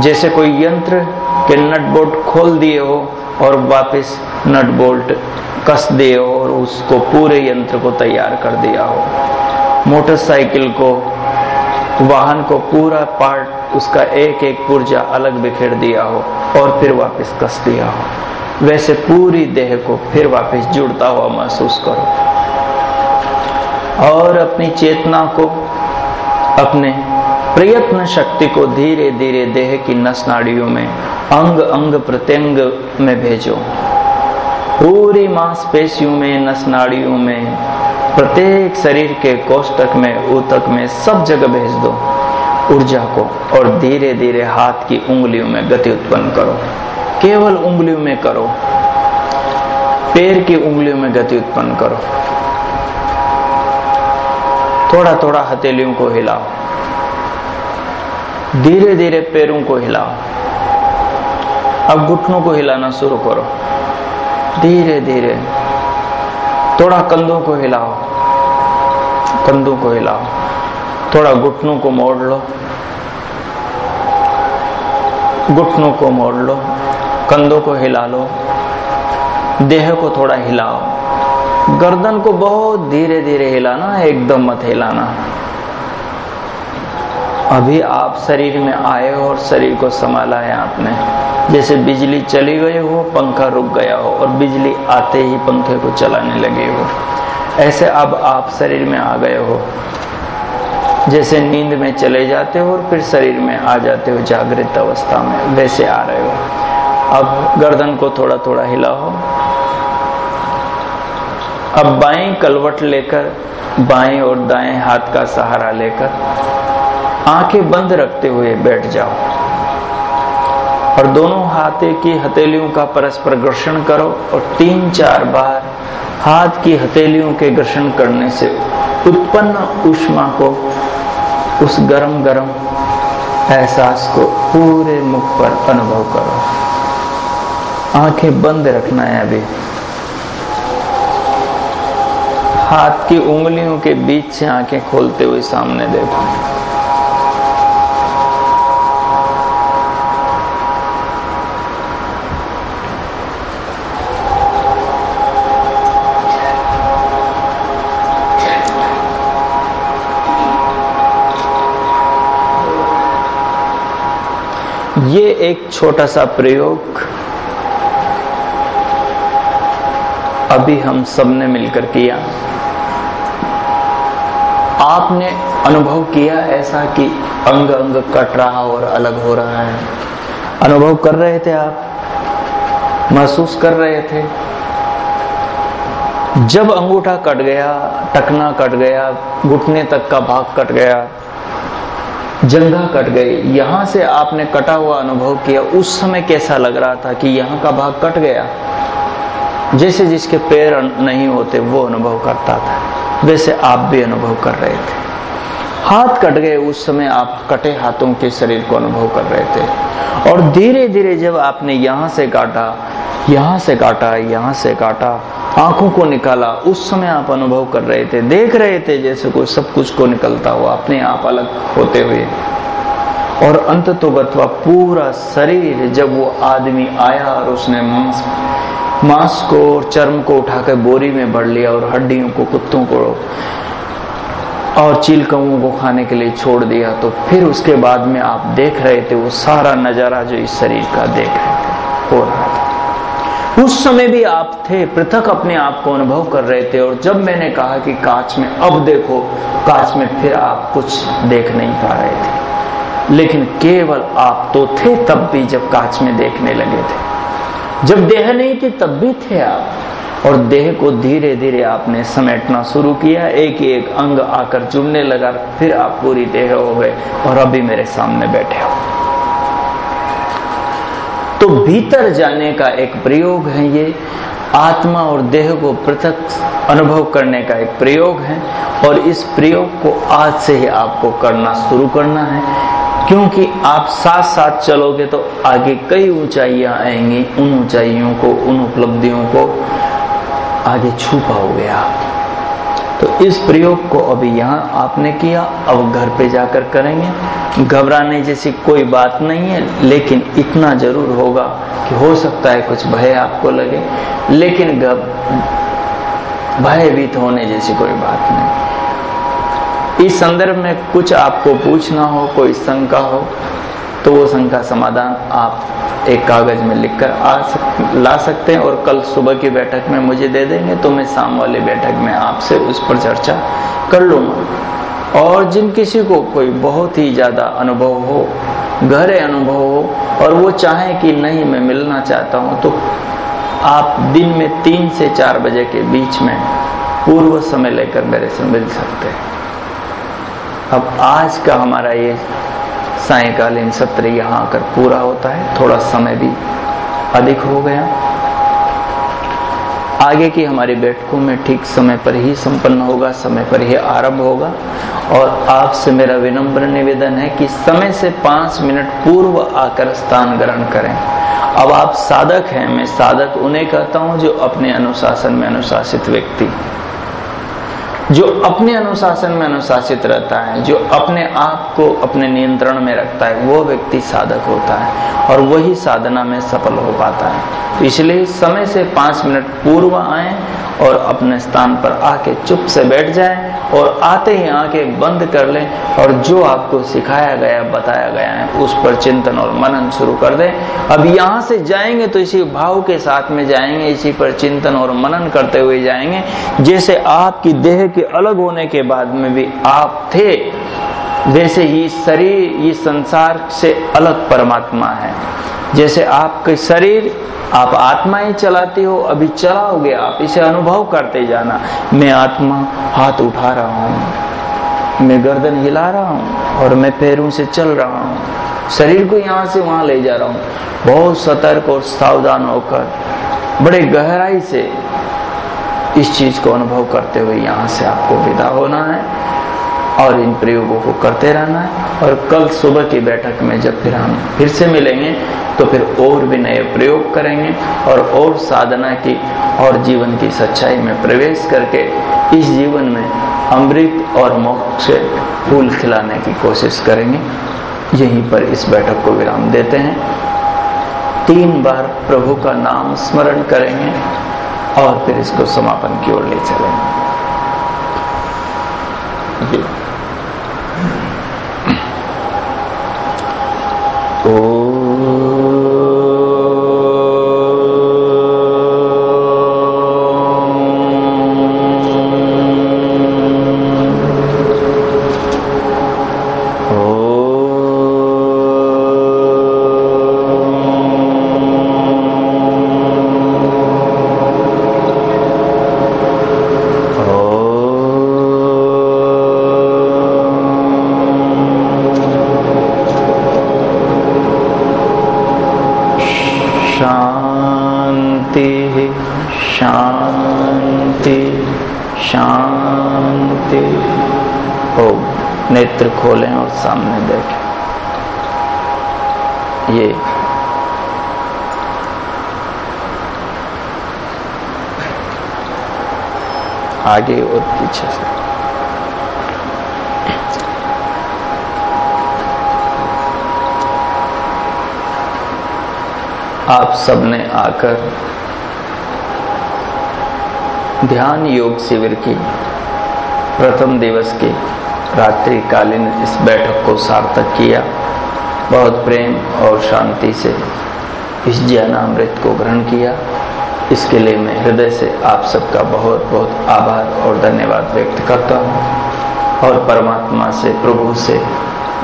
जैसे कोई यंत्र के नट बोल्ट खोल दिए हो और वापस नट बोल्ट कस हो और उसको पूरे यंत्र को तैयार कर दिया हो। मोटरसाइकिल को, वाहन को पूरा पार्ट, उसका एक एक पुर्जा अलग बिखेर दिया हो और फिर वापस कस दिया हो। वैसे पूरी देह को फिर वापस जुड़ता हुआ महसूस करो। और अपनी चेतना को, अपने प्रयत्न शक्ति को धीरे धीरे देह की नस नाड़ियों में अंग अंग प्रत्यंग में भेजो। पूरी मांसपेशियों में नस नाड़ियों में, प्रत्येक शरीर के कोष्टक में, ऊतक में सब जगह भेज दो। ऊर्जा को और धीरे धीरे हाथ की उंगलियों में गति उत्पन्न करो। केवल उंगलियों में करो। पैर की उंगलियों में गति उत्पन्न करो। थोड़ा थोड़ा हथेलियों को हिलाओ। धीरे धीरे पैरों को हिलाओ। अब घुटनों को हिलाना शुरू करो। धीरे धीरे। थोड़ा कंधों को हिलाओ। कंधों को हिलाओ। थोड़ा घुटनों को मोड़ लो। घुटनों को मोड़ लो। कंधों को हिला लो। देह को थोड़ा हिलाओ। गर्दन को बहुत धीरे धीरे हिलाना, एकदम मत हिलाना। अभी आप शरीर में आए हो और शरीर को संभाला है आपने। जैसे बिजली चली गई हो, पंखा रुक गया हो और बिजली आते ही पंखे को चलाने लगे हो। ऐसे अब आप शरीर में आ गए हो। जैसे नींद में चले जाते हो और फिर शरीर में आ जाते हो जागृत अवस्था में, वैसे आ रहे हो। अब गर्दन को थोड़ा थोड़ा हिलाओ। अब बाएँ कलवट लेकर, बाएँ और दाएँ हाथ का सहारा लेकर आँखें बंद रखते हुए बैठ जाओ। और दोनों हाथे की हथेलियों का परस्पर घर्षण करो और तीन चार बार हाथ की हथेलियों के घर्षण करने से उत्पन्न उष्मा को, उस गरम गरम एहसास को पूरे मुख पर अनुभव करो। आँखें बंद रखना है अभी। हाथ की उंगलियों के बीच से आँखें खोलते हुए सामने देखो। ये एक छोटा सा प्रयोग अभी हम सबने मिलकर किया। आपने अनुभव किया ऐसा कि अंग अंग कट रहा और अलग हो रहा है? अनुभव कर रहे थे आप? महसूस कर रहे थे? जब अंगूठा कट गया, टकना कट गया, घुटने तक का भाग कट गया जंगा कट गई। यहाँ से आपने कटा हुआ अनुभव किया। उस समय कैसा लग रहा था कि यहाँ का भाग कट गया? जैसे जिसके पैर नहीं होते, वो अनुभव करता था। वैसे आप भी अनुभव कर रहे थे। हाथ कट गए, उस समय आप कटे हाथों के शरीर को अनुभव कर रहे थे। और धीरे धीरे जब आपने यहाँ से काटा, यहाँ से काटा, यहाँ से काटा आँखों को निकाला, उस समय आप अनुभव कर रहे थे, देख रहे थे जैसे कोई सब कुछ को निकलता हुआ, अपने आप अलग होते हुए। और अंत तो बतवा, पूरा शरीर जब वो आदमी आया और उसने मांस मांस को और चर्म को उठाकर बोरी में भर लिया और हड्डियों को, कुत्तों को और चील कौओं को खाने के लिए छोड़ दिया तो फिर उसके बाद में आप देख रहे थे वो सारा नज़ारा जो इस शरीर का देख रहे थे, हो रहा था। उस समय भी आप थे, पृथक अपने आप को अनुभव कर रहे थे और जब मैंने कहा कि कांच में, अब देखो, कांच में फिर आप कुछ देख नहीं पा रहे थे। लेकिन केवल आप तो थे, तब भी जब कांच में देखने लगे थे। जब देह नहीं थी, तब भी थे आप। और देह को धीरे धीरे आपने समेटना शुरू किया। एक एक अंग आकर जुड़ने लगा, फिर आप पूरी देह हो गए और अभी मेरे सामने बैठे हो। तो भीतर जाने का एक प्रयोग है ये। आत्मा और देह को पृथक अनुभव करने का एक प्रयोग है और इस प्रयोग को आज से ही आपको करना शुरू करना है। क्योंकि आप साथ साथ चलोगे तो आगे कई ऊंचाइयाँ आएँगी, उन ऊंचाइयों को, उन उपलब्धियों को आगे छू पाओगे आप। तो इस प्रयोग को अभी यहाँ आपने किया, अब घर पे जाकर करेंगे। घबराने जैसी कोई बात नहीं है, लेकिन इतना ज़रूर होगा कि हो सकता है कुछ भय आपको लगे, लेकिन भयभीत होने जैसी कोई बात नहीं। इस संदर्भ में कुछ आपको पूछना हो, कोई शंका हो तो वो शंका समाधान आप एक कागज़ में लिखकर आ सक, ला सकते हैं और कल सुबह की बैठक में मुझे दे देंगे तो मैं शाम वाली बैठक में आपसे उस पर चर्चा कर लूँगा। और जिन किसी को कोई बहुत ही ज़्यादा अनुभव हो गहरे अनुभव हो और वो चाहे कि नहीं मैं मिलना चाहता हूँ तो आप दिन में तीन से चार बजे के बीच में पूर्व समय लेकर मेरे से मिल सकते हैं। अब आज का हमारा ये सायकालीन सत्र यहाँ आकर पूरा होता है। थोड़ा समय भी अधिक हो गया। आगे की हमारी बैठकों में ठीक समय पर ही संपन्न होगा, समय पर ही आरंभ होगा। और आपसे मेरा विनम्र निवेदन है कि समय से पाँच मिनट पूर्व आकर स्थान ग्रहण करें। अब आप साधक हैं, मैं साधक उन्हें कहता हूँ जो अपने अनुशासन में अनुशासित व्यक्ति। जो अपने अनुशासन में अनुशासित रहता है, जो अपने आप को अपने नियंत्रण में रखता है, वो व्यक्ति साधक होता है और वही साधना में सफल हो पाता है। इसलिए समय से पाँच मिनट पूर्व आए और अपने स्थान पर आके चुप से बैठ जाए और आते ही आँखें बंद कर लें और जो आपको सिखाया गया, बताया गया है, उस पर चिंतन और मनन शुरू कर दें। अब यहाँ से जाएँगे तो इसी भाव के साथ में जाएँगे, इसी पर चिंतन और मनन करते हुए जाएँगे, जैसे आपकी देह के अलग होने के बाद में भी आप थे। वैसे ही शरीर, ये संसार से अलग परमात्मा है। जैसे आपके शरीर आप आत्मा ही चलाती हो, अभी चलाओगे, आप इसे अनुभव करते जाना। मैं आत्मा हाथ उठा रहा हूँ, मैं गर्दन हिला रहा हूँ और मैं पैरों से चल रहा हूँ। शरीर को यहाँ से वहाँ ले जा रहा हूँ। बहुत सतर्क और सावधान होकर, बड़े गहराई से इस चीज़ को अनुभव करते हुए यहाँ से आपको विदा होना है। और इन प्रयोगों को करते रहना है। और कल सुबह की बैठक में जब फिर हम फिर से मिलेंगे तो फिर और भी नए प्रयोग करेंगे और और साधना की और जीवन की सच्चाई में प्रवेश करके इस जीवन में अमृत और मोक्ष फूल खिलाने की कोशिश करेंगे। यहीं पर इस बैठक को विराम देते हैं। तीन बार प्रभु का नाम स्मरण करेंगे और फिर इसको समापन की ओर ले चलेंगे। आगे और पीछे से। आप सबने आकर ध्यान योग शिविर की प्रथम दिवस की रात्रिकालीन इस बैठक को सार्थक किया। बहुत प्रेम और शांति से इस ज्ञानामृत को ग्रहण किया। इसके लिए मैं हृदय से आप सबका बहुत बहुत आभार और धन्यवाद व्यक्त करता हूँ। और परमात्मा से, प्रभु से,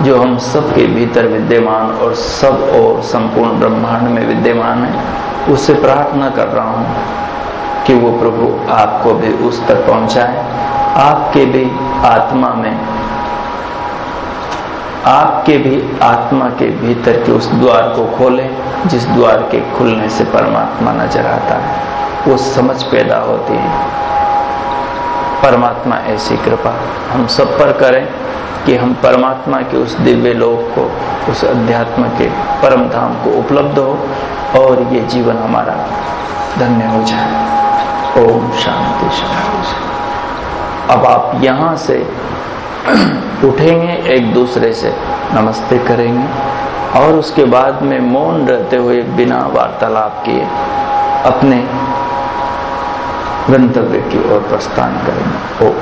जो हम सबके भीतर विद्यमान और सब और संपूर्ण ब्रह्मांड में विद्यमान है, उससे प्रार्थना कर रहा हूँ कि वो प्रभु आपको भी उस तक पहुँचाए। आपके भी आत्मा में, आपके भी आत्मा के भीतर के उस द्वार को खोले। जिस द्वार के खुलने से परमात्मा नज़र आता है, वो समझ पैदा होती है। परमात्मा ऐसी कृपा हम सब पर करें कि हम परमात्मा के उस दिव्य लोक को, उस अध्यात्म के परम धाम को उपलब्ध हो और ये जीवन हमारा धन्य हो जाए। ओम शांति शांति अब आप यहाँ से उठेंगे, एक दूसरे से नमस्ते करेंगे। और उसके बाद में मौन रहते हुए बिना वार्तालाप किए अपने गंतव्य की ओर प्रस्थान करेंगे ओ